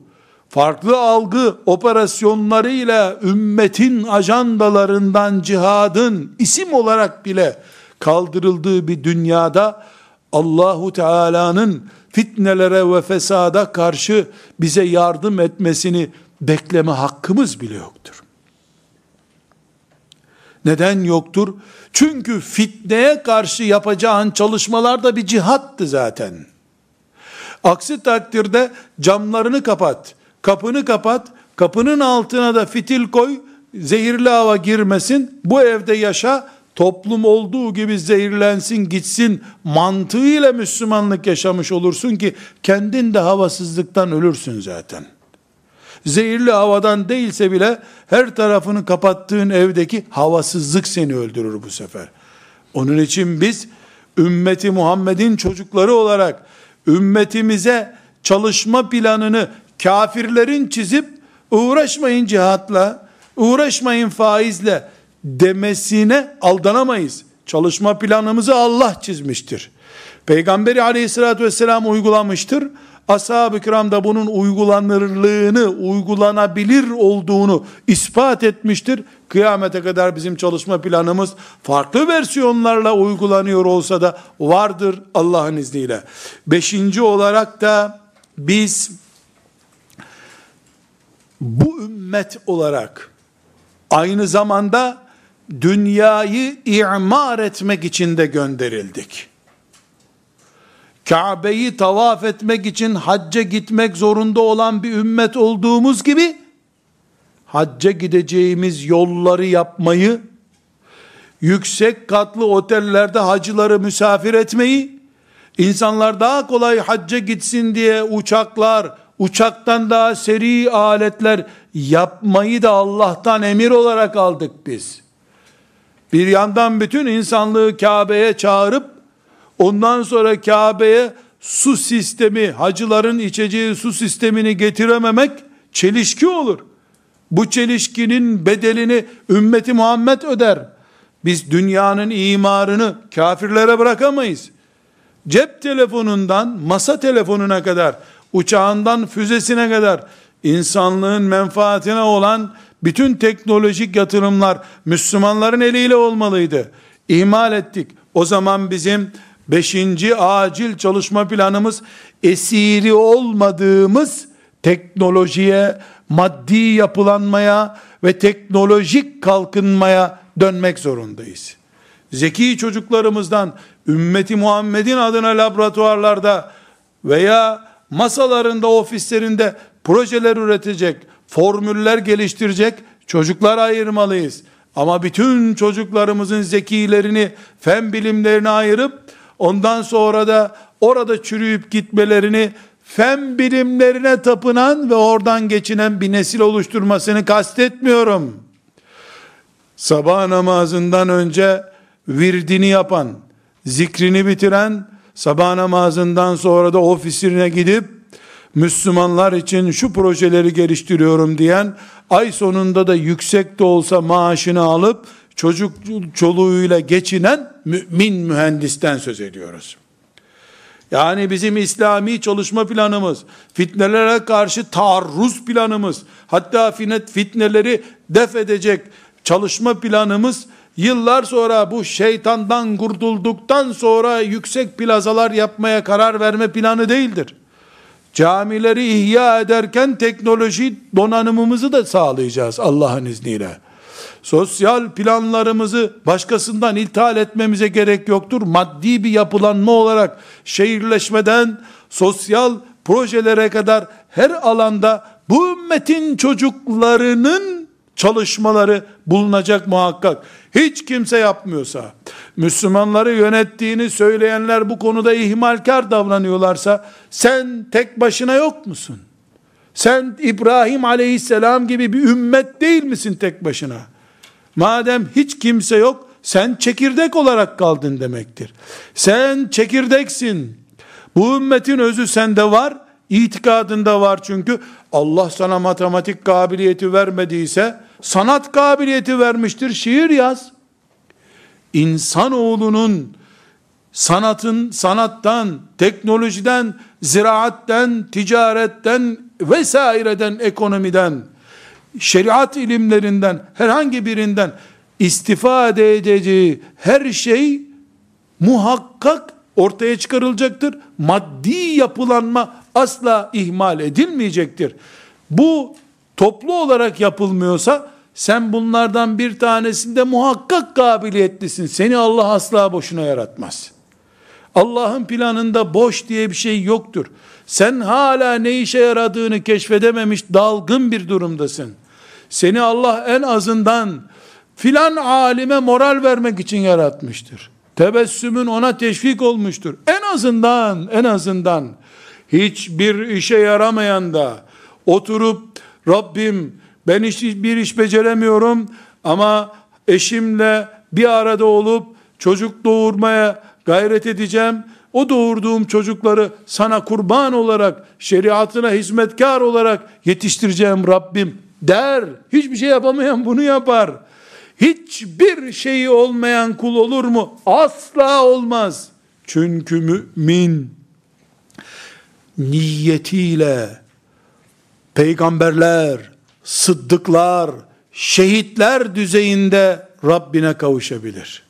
farklı algı operasyonlarıyla ümmetin ajandalarından cihadın isim olarak bile kaldırıldığı bir dünyada Allahu Teala'nın fitnelere ve fesada karşı bize yardım etmesini bekleme hakkımız bile yoktur. Neden yoktur? Çünkü fitneye karşı yapacağın çalışmalar da bir cihattı zaten. Aksi takdirde camlarını kapat, kapını kapat, kapının altına da fitil koy, zehirli hava girmesin, bu evde yaşa, toplum olduğu gibi zehirlensin gitsin mantığıyla Müslümanlık yaşamış olursun ki kendin de havasızlıktan ölürsün zaten. Zehirli havadan değilse bile her tarafını kapattığın evdeki havasızlık seni öldürür bu sefer. Onun için biz ümmeti Muhammed'in çocukları olarak ümmetimize çalışma planını kafirlerin çizip uğraşmayın cihatla, uğraşmayın faizle demesine aldanamayız. Çalışma planımızı Allah çizmiştir. Peygamberi aleyhissalatü vesselam uygulamıştır. Ashab-ı kiram da bunun uygulanırlığını, uygulanabilir olduğunu ispat etmiştir. Kıyamete kadar bizim çalışma planımız farklı versiyonlarla uygulanıyor olsa da vardır Allah'ın izniyle. Beşinci olarak da biz bu ümmet olarak aynı zamanda dünyayı imar etmek için de gönderildik. Kabe'yi tavaf etmek için hacca gitmek zorunda olan bir ümmet olduğumuz gibi, hacca gideceğimiz yolları yapmayı, yüksek katlı otellerde hacıları misafir etmeyi, insanlar daha kolay hacca gitsin diye uçaklar, uçaktan daha seri aletler yapmayı da Allah'tan emir olarak aldık biz. Bir yandan bütün insanlığı Kabe'ye çağırıp ondan sonra Kabe'ye su sistemi, hacıların içeceği su sistemini getirememek çelişki olur. Bu çelişkinin bedelini ümmeti Muhammed öder. Biz dünyanın imarını kafirlere bırakamayız. Cep telefonundan masa telefonuna kadar, uçağından füzesine kadar insanlığın menfaatine olan bütün teknolojik yatırımlar Müslümanların eliyle olmalıydı. İhmal ettik. O zaman bizim beşinci acil çalışma planımız esiri olmadığımız teknolojiye, maddi yapılanmaya ve teknolojik kalkınmaya dönmek zorundayız. Zeki çocuklarımızdan ümmeti Muhammed'in adına laboratuvarlarda veya masalarında, ofislerinde projeler üretecek, formüller geliştirecek çocuklar ayırmalıyız. Ama bütün çocuklarımızın zekilerini, fen bilimlerini ayırıp ondan sonra da orada çürüyüp gitmelerini fen bilimlerine tapınan ve oradan geçinen bir nesil oluşturmasını kastetmiyorum. Sabah namazından önce virdini yapan, zikrini bitiren, sabah namazından sonra da ofisine gidip Müslümanlar için şu projeleri geliştiriyorum diyen, ay sonunda da yüksek de olsa maaşını alıp, çocuk çoluğuyla geçinen mümin mühendisten söz ediyoruz. Yani bizim İslami çalışma planımız, fitnelere karşı taarruz planımız, hatta fitneleri def edecek çalışma planımız, yıllar sonra bu şeytandan kurtulduktan sonra yüksek plazalar yapmaya karar verme planı değildir. Camileri ihya ederken teknoloji donanımımızı da sağlayacağız Allah'ın izniyle. Sosyal planlarımızı başkasından ithal etmemize gerek yoktur. Maddi bir yapılanma olarak şehirleşmeden sosyal projelere kadar her alanda bu ümmetin çocuklarının çalışmaları bulunacak muhakkak. Hiç kimse yapmıyorsa, Müslümanları yönettiğini söyleyenler bu konuda ihmalkar davranıyorlarsa, sen tek başına yok musun? Sen İbrahim aleyhisselam gibi bir ümmet değil misin tek başına? Madem hiç kimse yok, sen çekirdek olarak kaldın demektir. Sen çekirdeksin. Bu ümmetin özü sende var, itikadında var çünkü Allah sana matematik kabiliyeti vermediyse sanat kabiliyeti vermiştir, şiir yaz. İnsanoğlunun sanatın, sanattan, teknolojiden, ziraatten, ticaretten vesaireden, ekonomiden, şeriat ilimlerinden, herhangi birinden istifade edeceği her şey muhakkak ortaya çıkarılacaktır. Maddi yapılanma asla ihmal edilmeyecektir. Bu toplu olarak yapılmıyorsa sen bunlardan bir tanesinde muhakkak kabiliyetlisin. Seni Allah asla boşuna yaratmaz. Allah'ın planında boş diye bir şey yoktur. Sen hala ne işe yaradığını keşfedememiş dalgın bir durumdasın. Seni Allah en azından filan alime moral vermek için yaratmıştır. Tebessümün ona teşvik olmuştur. En azından, en azından hiçbir işe yaramayan da oturup Rabbim ben hiç bir iş beceremiyorum ama eşimle bir arada olup çocuk doğurmaya gayret edeceğim. O doğurduğum çocukları sana kurban olarak, şeriatına hizmetkar olarak yetiştireceğim Rabbim der. Hiçbir şey yapamayan bunu yapar. Hiçbir şeyi olmayan kul olur mu? Asla olmaz. Çünkü mümin niyetiyle peygamberler, sıddıklar, şehitler düzeyinde Rabbine kavuşabilir.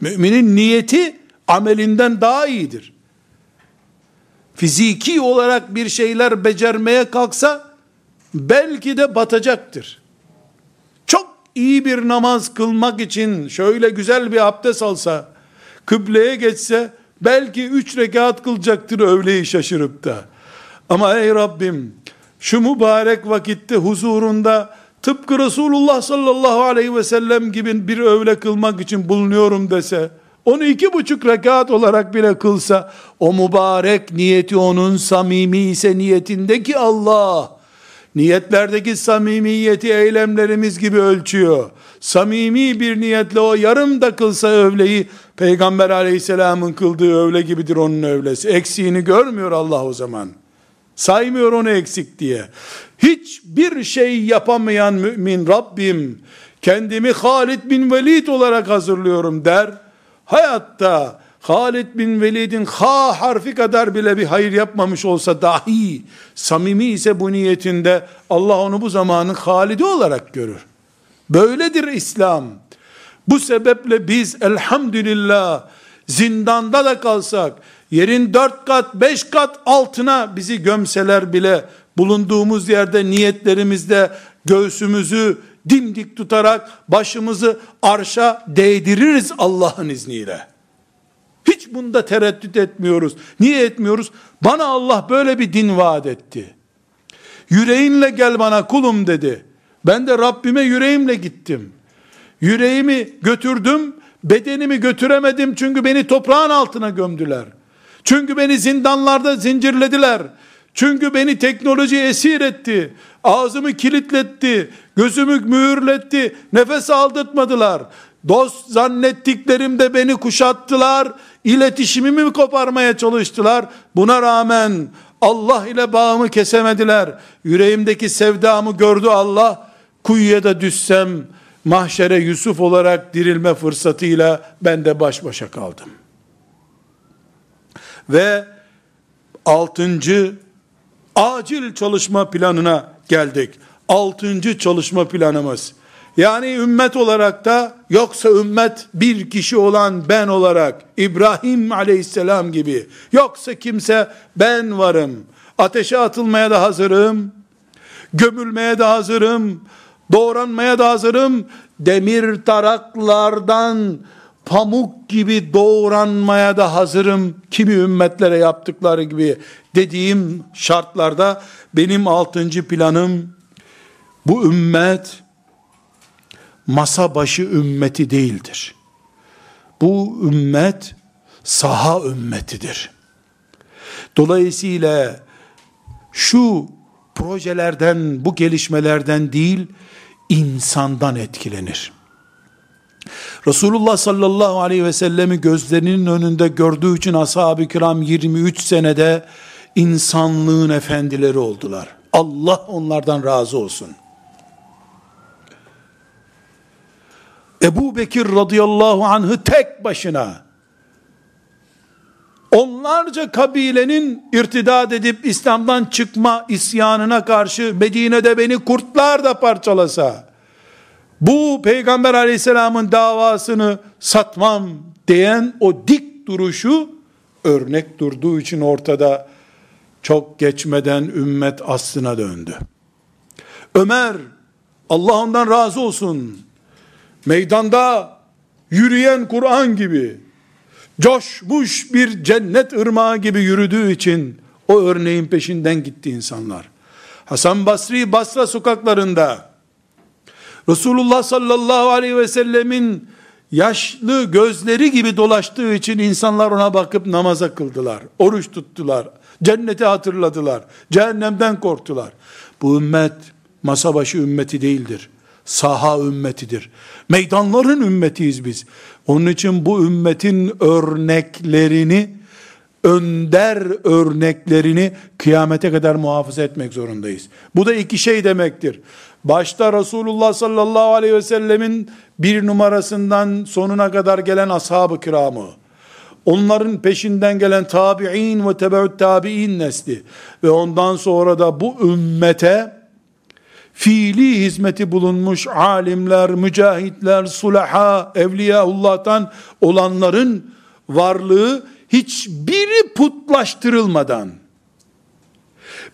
Müminin niyeti amelinden daha iyidir. Fiziki olarak bir şeyler becermeye kalksa belki de batacaktır. Çok iyi bir namaz kılmak için şöyle güzel bir abdest alsa, kıbleye geçse belki üç rekat kılacaktır öğleyi şaşırıp da. Ama ey Rabbim şu mübarek vakitte huzurunda tıpkı Resulullah sallallahu aleyhi ve sellem gibi bir öğle kılmak için bulunuyorum dese, onu iki buçuk rekat olarak bile kılsa, o mübarek niyeti onun samimi ise niyetindeki Allah, niyetlerdeki samimiyeti eylemlerimiz gibi ölçüyor. Samimi bir niyetle o yarım da kılsa övleyi, Peygamber aleyhisselamın kıldığı övle gibidir onun övlesi. Eksiğini görmüyor Allah o zaman. Saymıyor onu eksik diye. Hiçbir şey yapamayan mümin Rabbim, kendimi Halid bin Velid olarak hazırlıyorum der hayatta Halid bin Velid'in ha harfi kadar bile bir hayır yapmamış olsa dahi samimi ise bu niyetinde Allah onu bu zamanın Halid'i olarak görür. Böyledir İslam. Bu sebeple biz elhamdülillah zindanda da kalsak, yerin dört kat, beş kat altına bizi gömseler bile bulunduğumuz yerde niyetlerimizde göğsümüzü dimdik tutarak başımızı arşa değdiririz Allah'ın izniyle. Hiç bunda tereddüt etmiyoruz. Niye etmiyoruz? Bana Allah böyle bir din vaat etti. Yüreğinle gel bana kulum dedi. Ben de Rabbime yüreğimle gittim. Yüreğimi götürdüm, bedenimi götüremedim çünkü beni toprağın altına gömdüler. Çünkü beni zindanlarda zincirlediler. Çünkü beni teknoloji esir etti. Ağzımı kilitletti. Gözümü mühürletti. Nefes aldırtmadılar. Dost zannettiklerimde beni kuşattılar. İletişimimi koparmaya çalıştılar. Buna rağmen Allah ile bağımı kesemediler. Yüreğimdeki sevdamı gördü Allah. Kuyuya da düşsem mahşere Yusuf olarak dirilme fırsatıyla ben de baş başa kaldım. Ve altıncı acil çalışma planına geldik. Altıncı çalışma planımız. Yani ümmet olarak da yoksa ümmet bir kişi olan ben olarak İbrahim aleyhisselam gibi yoksa kimse ben varım. Ateşe atılmaya da hazırım. Gömülmeye de hazırım. Doğranmaya da hazırım. Demir taraklardan pamuk gibi doğranmaya da hazırım kimi ümmetlere yaptıkları gibi dediğim şartlarda benim altıncı planım bu ümmet masa başı ümmeti değildir. Bu ümmet saha ümmetidir. Dolayısıyla şu projelerden, bu gelişmelerden değil, insandan etkilenir. Resulullah sallallahu aleyhi ve sellemi gözlerinin önünde gördüğü için ashab-ı kiram 23 senede insanlığın efendileri oldular. Allah onlardan razı olsun. Ebu Bekir radıyallahu anh'ı tek başına onlarca kabilenin irtidad edip İslam'dan çıkma isyanına karşı Medine'de beni kurtlar da parçalasa bu peygamber aleyhisselamın davasını satmam diyen o dik duruşu örnek durduğu için ortada çok geçmeden ümmet aslına döndü. Ömer Allah ondan razı olsun meydanda yürüyen Kur'an gibi coşmuş bir cennet ırmağı gibi yürüdüğü için o örneğin peşinden gitti insanlar. Hasan Basri Basra sokaklarında Resulullah sallallahu aleyhi ve sellemin yaşlı gözleri gibi dolaştığı için insanlar ona bakıp namaza kıldılar. Oruç tuttular. Cenneti hatırladılar. Cehennemden korktular. Bu ümmet masa başı ümmeti değildir. Saha ümmetidir. Meydanların ümmetiyiz biz. Onun için bu ümmetin örneklerini, önder örneklerini kıyamete kadar muhafaza etmek zorundayız. Bu da iki şey demektir. Başta Resulullah sallallahu aleyhi ve sellemin bir numarasından sonuna kadar gelen ashab-ı kiramı, onların peşinden gelen tabi'in ve tebeut tabi'in nesli ve ondan sonra da bu ümmete fiili hizmeti bulunmuş alimler, mücahitler, sulaha, evliyaullah'tan olanların varlığı hiçbiri putlaştırılmadan,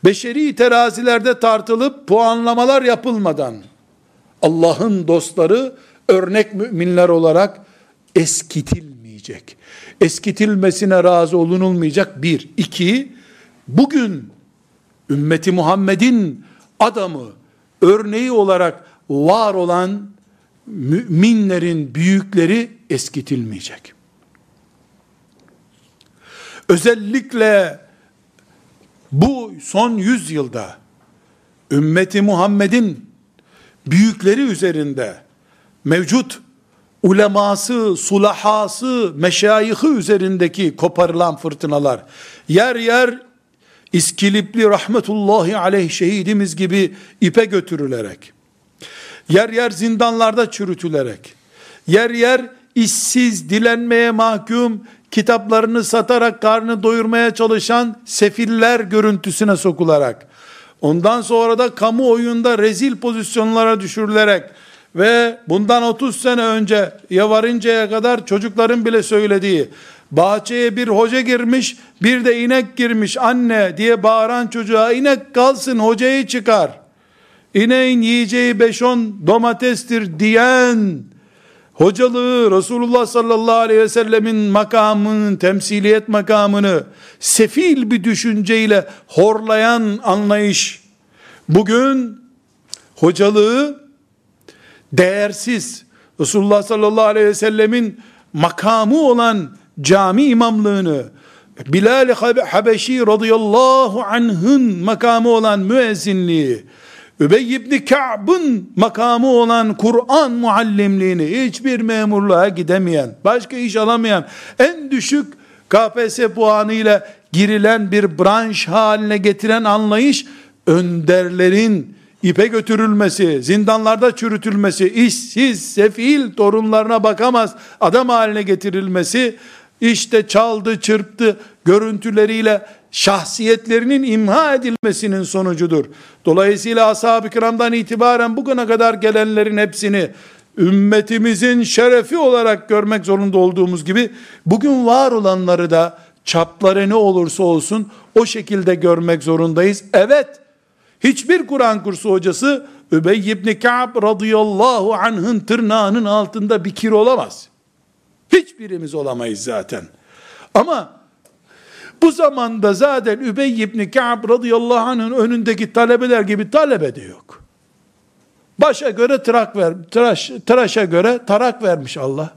beşeri terazilerde tartılıp puanlamalar yapılmadan, Allah'ın dostları örnek müminler olarak eskitilmeyecek. Eskitilmesine razı olunulmayacak bir. iki, bugün ümmeti Muhammed'in adamı, örneği olarak var olan müminlerin büyükleri eskitilmeyecek. Özellikle bu son yüzyılda ümmeti Muhammed'in büyükleri üzerinde mevcut uleması, sulahası, meşayihi üzerindeki koparılan fırtınalar yer yer İskilipli rahmetullahi aleyh şehidimiz gibi ipe götürülerek, yer yer zindanlarda çürütülerek, yer yer işsiz, dilenmeye mahkum, kitaplarını satarak karnı doyurmaya çalışan sefiller görüntüsüne sokularak, ondan sonra da kamuoyunda rezil pozisyonlara düşürülerek, ve bundan 30 sene önce ya varıncaya kadar çocukların bile söylediği bahçeye bir hoca girmiş bir de inek girmiş anne diye bağıran çocuğa inek kalsın hocayı çıkar. İneğin yiyeceği 5-10 domatestir diyen hocalığı Resulullah sallallahu aleyhi ve sellemin makamının temsiliyet makamını sefil bir düşünceyle horlayan anlayış. Bugün hocalığı değersiz Resulullah sallallahu aleyhi ve sellemin makamı olan cami imamlığını Bilal Habeşi radıyallahu anh'ın makamı olan müezzinliği Übey ibn Ka'b'ın makamı olan Kur'an muallimliğini hiçbir memurluğa gidemeyen, başka iş alamayan, en düşük KPSS puanıyla girilen bir branş haline getiren anlayış önderlerin ipe götürülmesi, zindanlarda çürütülmesi, işsiz, sefil torunlarına bakamaz adam haline getirilmesi, işte çaldı, çırptı görüntüleriyle şahsiyetlerinin imha edilmesinin sonucudur. Dolayısıyla ashab-ı kiramdan itibaren bugüne kadar gelenlerin hepsini ümmetimizin şerefi olarak görmek zorunda olduğumuz gibi bugün var olanları da çapları ne olursa olsun o şekilde görmek zorundayız. Evet, Hiçbir Kur'an kursu hocası Übey ibn Ka'b radıyallahu anh'ın tırnağının altında bir kir olamaz. Hiçbirimiz olamayız zaten. Ama bu zamanda zaten Übey ibn Ka'b radıyallahu anh'ın önündeki talebeler gibi talebe de yok. Başa göre tırak ver, tıraş, tıraşa göre tarak vermiş Allah.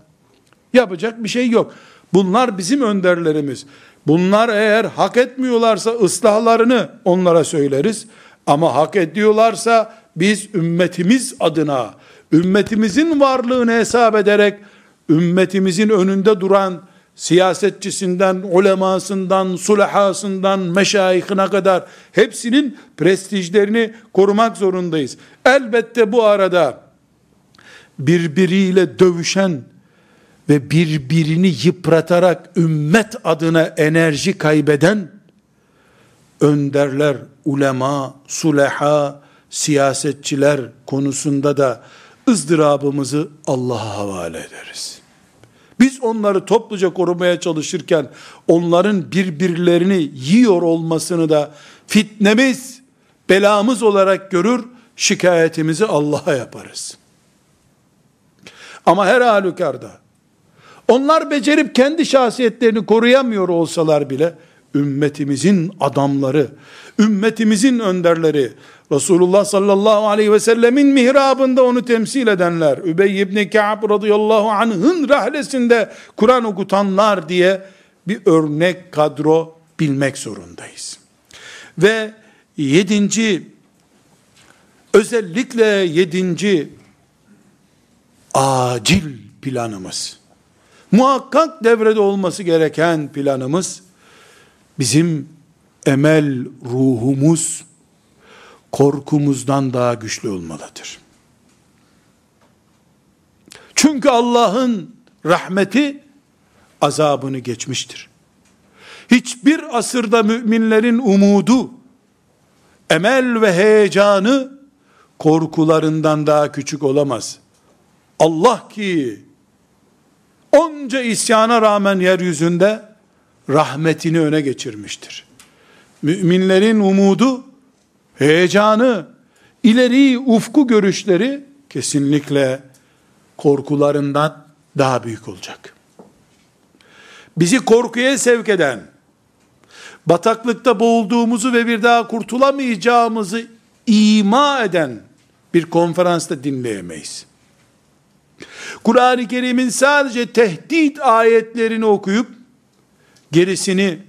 Yapacak bir şey yok. Bunlar bizim önderlerimiz. Bunlar eğer hak etmiyorlarsa ıslahlarını onlara söyleriz. Ama hak ediyorlarsa biz ümmetimiz adına, ümmetimizin varlığını hesap ederek, ümmetimizin önünde duran siyasetçisinden, ulemasından, sulahasından, meşayihine kadar hepsinin prestijlerini korumak zorundayız. Elbette bu arada birbiriyle dövüşen ve birbirini yıpratarak ümmet adına enerji kaybeden önderler, ulema, suleha, siyasetçiler konusunda da ızdırabımızı Allah'a havale ederiz. Biz onları topluca korumaya çalışırken onların birbirlerini yiyor olmasını da fitnemiz, belamız olarak görür, şikayetimizi Allah'a yaparız. Ama her halükarda onlar becerip kendi şahsiyetlerini koruyamıyor olsalar bile ümmetimizin adamları, ümmetimizin önderleri, Resulullah sallallahu aleyhi ve sellemin mihrabında onu temsil edenler, Übey ibn Ka'b radıyallahu anh'ın rahlesinde Kur'an okutanlar diye bir örnek kadro bilmek zorundayız. Ve yedinci, özellikle yedinci acil planımız, muhakkak devrede olması gereken planımız, bizim emel ruhumuz, korkumuzdan daha güçlü olmalıdır. Çünkü Allah'ın rahmeti azabını geçmiştir. Hiçbir asırda müminlerin umudu, emel ve heyecanı korkularından daha küçük olamaz. Allah ki onca isyana rağmen yeryüzünde rahmetini öne geçirmiştir. Müminlerin umudu, heyecanı, ileri ufku görüşleri kesinlikle korkularından daha büyük olacak. Bizi korkuya sevk eden, bataklıkta boğulduğumuzu ve bir daha kurtulamayacağımızı ima eden bir konferansta dinleyemeyiz. Kur'an-ı Kerim'in sadece tehdit ayetlerini okuyup gerisini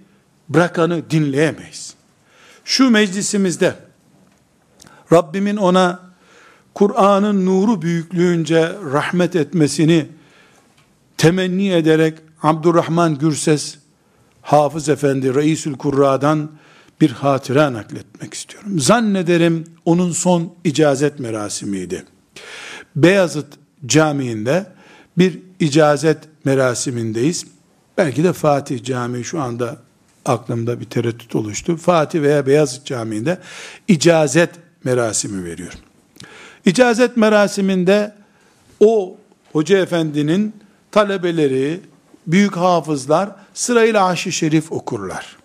bırakanı dinleyemeyiz. Şu meclisimizde Rabbimin ona Kur'an'ın nuru büyüklüğünce rahmet etmesini temenni ederek Abdurrahman Gürses Hafız Efendi Reisül Kurra'dan bir hatıra nakletmek istiyorum. Zannederim onun son icazet merasimiydi. Beyazıt Camii'nde bir icazet merasimindeyiz. Belki de Fatih Camii şu anda aklımda bir tereddüt oluştu. Fatih veya Beyazıt Camii'nde icazet merasimi veriyor. İcazet merasiminde o hoca efendinin talebeleri, büyük hafızlar sırayla aşı şerif okurlar.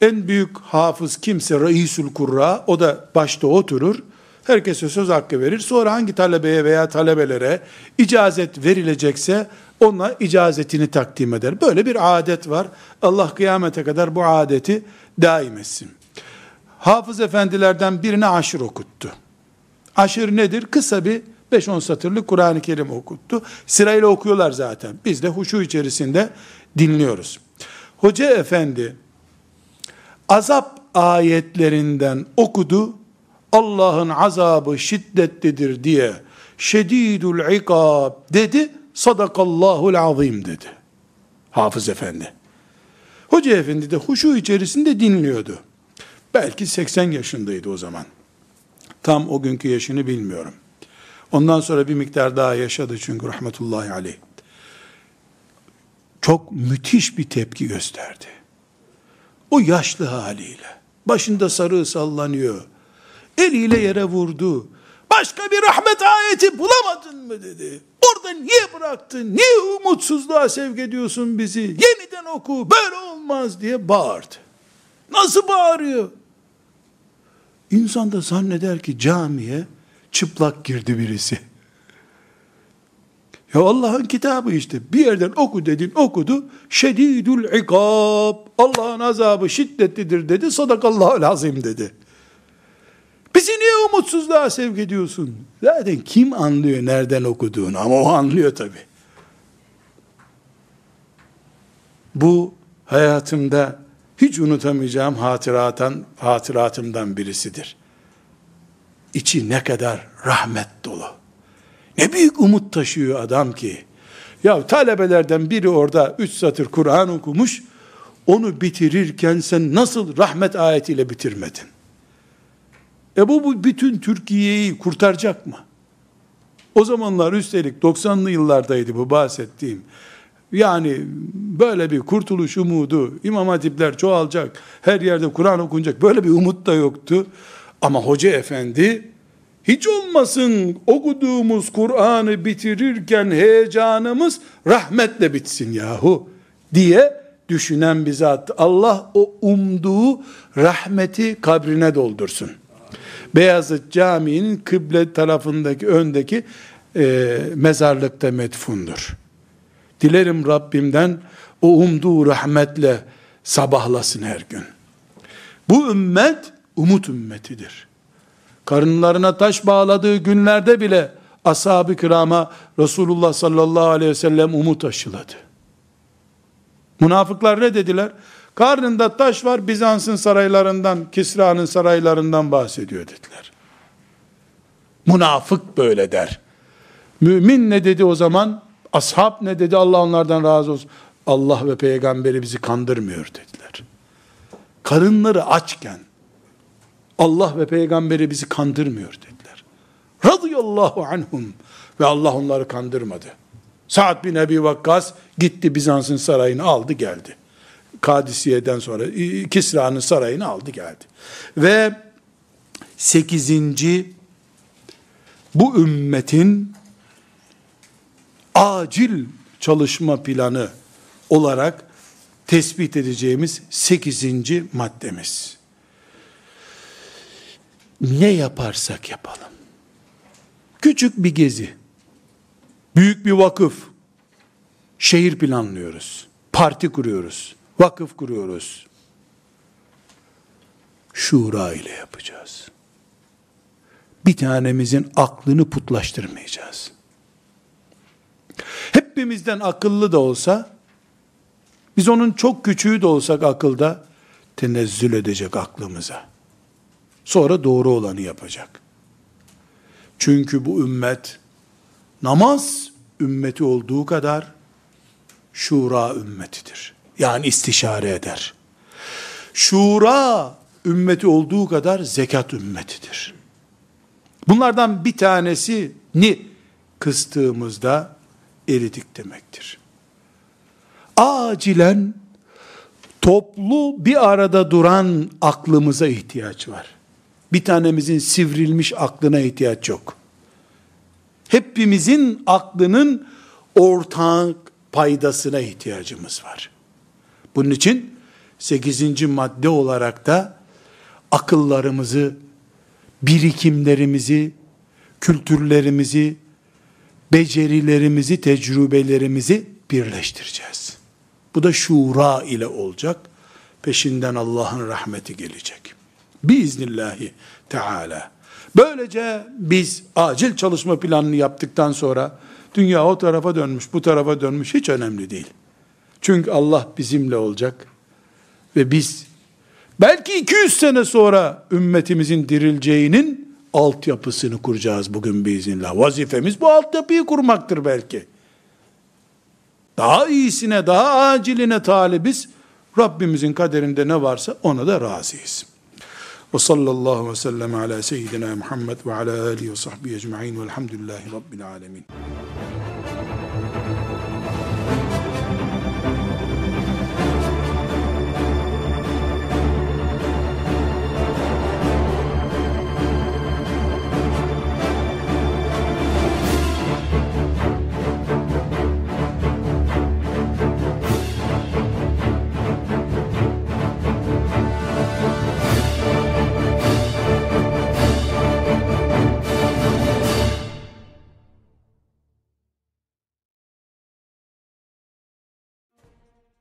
En büyük hafız kimse Reisül Kurra, o da başta oturur. Herkese söz hakkı verir. Sonra hangi talebeye veya talebelere icazet verilecekse ona icazetini takdim eder. Böyle bir adet var. Allah kıyamete kadar bu adeti daim etsin. Hafız efendilerden birine aşır okuttu. Aşır nedir? Kısa bir 5-10 satırlık Kur'an-ı Kerim okuttu. Sırayla okuyorlar zaten. Biz de huşu içerisinde dinliyoruz. Hoca efendi azap ayetlerinden okudu. Allah'ın azabı şiddetlidir diye şedidul ikab dedi. Sadakallahul azim dedi. Hafız efendi. Hoca efendi de huşu içerisinde dinliyordu. Belki 80 yaşındaydı o zaman. Tam o günkü yaşını bilmiyorum. Ondan sonra bir miktar daha yaşadı çünkü rahmetullahi aleyh. Çok müthiş bir tepki gösterdi. O yaşlı haliyle. Başında sarığı sallanıyor. Eliyle yere vurdu. Başka bir rahmet ayeti bulamadın mı dedi. Orada niye bıraktın? Niye umutsuzluğa sevk ediyorsun bizi? Yeniden oku. Böyle olmaz diye bağırdı. Nasıl bağırıyor? İnsan da zanneder ki camiye çıplak girdi birisi. Ya Allah'ın kitabı işte. Bir yerden oku dedin okudu. Şedidül ikab. Allah'ın azabı şiddetlidir dedi. Sadakallahu azim dedi. Bizi niye umutsuzluğa sevk ediyorsun? Zaten kim anlıyor nereden okuduğunu ama o anlıyor tabi. Bu hayatımda hiç unutamayacağım hatıratan, hatıratımdan birisidir. İçi ne kadar rahmet dolu. Ne büyük umut taşıyor adam ki. Ya talebelerden biri orada üç satır Kur'an okumuş, onu bitirirken sen nasıl rahmet ayetiyle bitirmedin? E bu, bu bütün Türkiye'yi kurtaracak mı? O zamanlar üstelik 90'lı yıllardaydı bu bahsettiğim. Yani böyle bir kurtuluş umudu, İmam Hatipler çoğalacak, her yerde Kur'an okunacak böyle bir umut da yoktu. Ama hoca efendi hiç olmasın okuduğumuz Kur'an'ı bitirirken heyecanımız rahmetle bitsin yahu diye düşünen bir zat. Allah o umduğu rahmeti kabrine doldursun. Beyazıt Camii'nin kıble tarafındaki öndeki e, mezarlıkta metfundur. Dilerim Rabbimden o umduğu rahmetle sabahlasın her gün. Bu ümmet umut ümmetidir. Karınlarına taş bağladığı günlerde bile ashab-ı kirama Resulullah sallallahu aleyhi ve sellem umut aşıladı. Münafıklar ne dediler? Karnında taş var Bizans'ın saraylarından, Kisra'nın saraylarından bahsediyor dediler. Münafık böyle der. Mümin ne dedi o zaman? Ashab ne dedi? Allah onlardan razı olsun. Allah ve peygamberi bizi kandırmıyor dediler. Karınları açken Allah ve peygamberi bizi kandırmıyor dediler. Radıyallahu anhum ve Allah onları kandırmadı. Sa'd bin Ebi Vakkas gitti Bizans'ın sarayını aldı geldi. Kadisiye'den sonra Kisra'nın sarayını aldı geldi. Ve sekizinci bu ümmetin acil çalışma planı olarak tespit edeceğimiz sekizinci maddemiz. Ne yaparsak yapalım. Küçük bir gezi, büyük bir vakıf, şehir planlıyoruz, parti kuruyoruz, vakıf kuruyoruz. Şura ile yapacağız. Bir tanemizin aklını putlaştırmayacağız. Hepimizden akıllı da olsa, biz onun çok küçüğü de olsak akılda, tenezzül edecek aklımıza. Sonra doğru olanı yapacak. Çünkü bu ümmet, namaz ümmeti olduğu kadar, şura ümmetidir. Yani istişare eder. Şura ümmeti olduğu kadar zekat ümmetidir. Bunlardan bir tanesi ni kıstığımızda eridik demektir. Acilen toplu bir arada duran aklımıza ihtiyaç var. Bir tanemizin sivrilmiş aklına ihtiyaç yok. Hepimizin aklının ortak paydasına ihtiyacımız var. Bunun için 8. madde olarak da akıllarımızı, birikimlerimizi, kültürlerimizi, becerilerimizi, tecrübelerimizi birleştireceğiz. Bu da şura ile olacak. Peşinden Allah'ın rahmeti gelecek. Biiznillahi Teala. Böylece biz acil çalışma planını yaptıktan sonra dünya o tarafa dönmüş, bu tarafa dönmüş hiç önemli değil. Çünkü Allah bizimle olacak ve biz belki 200 sene sonra ümmetimizin dirileceğinin altyapısını kuracağız bugün biiznillah. Vazifemiz bu altyapıyı kurmaktır belki. Daha iyisine, daha aciline talibiz. Rabbimizin kaderinde ne varsa ona da razıyız. Ve sallallahu ve sellem ala seyyidina Muhammed ve ala alihi ve sahbihi ecma'in velhamdülillahi rabbil alemin.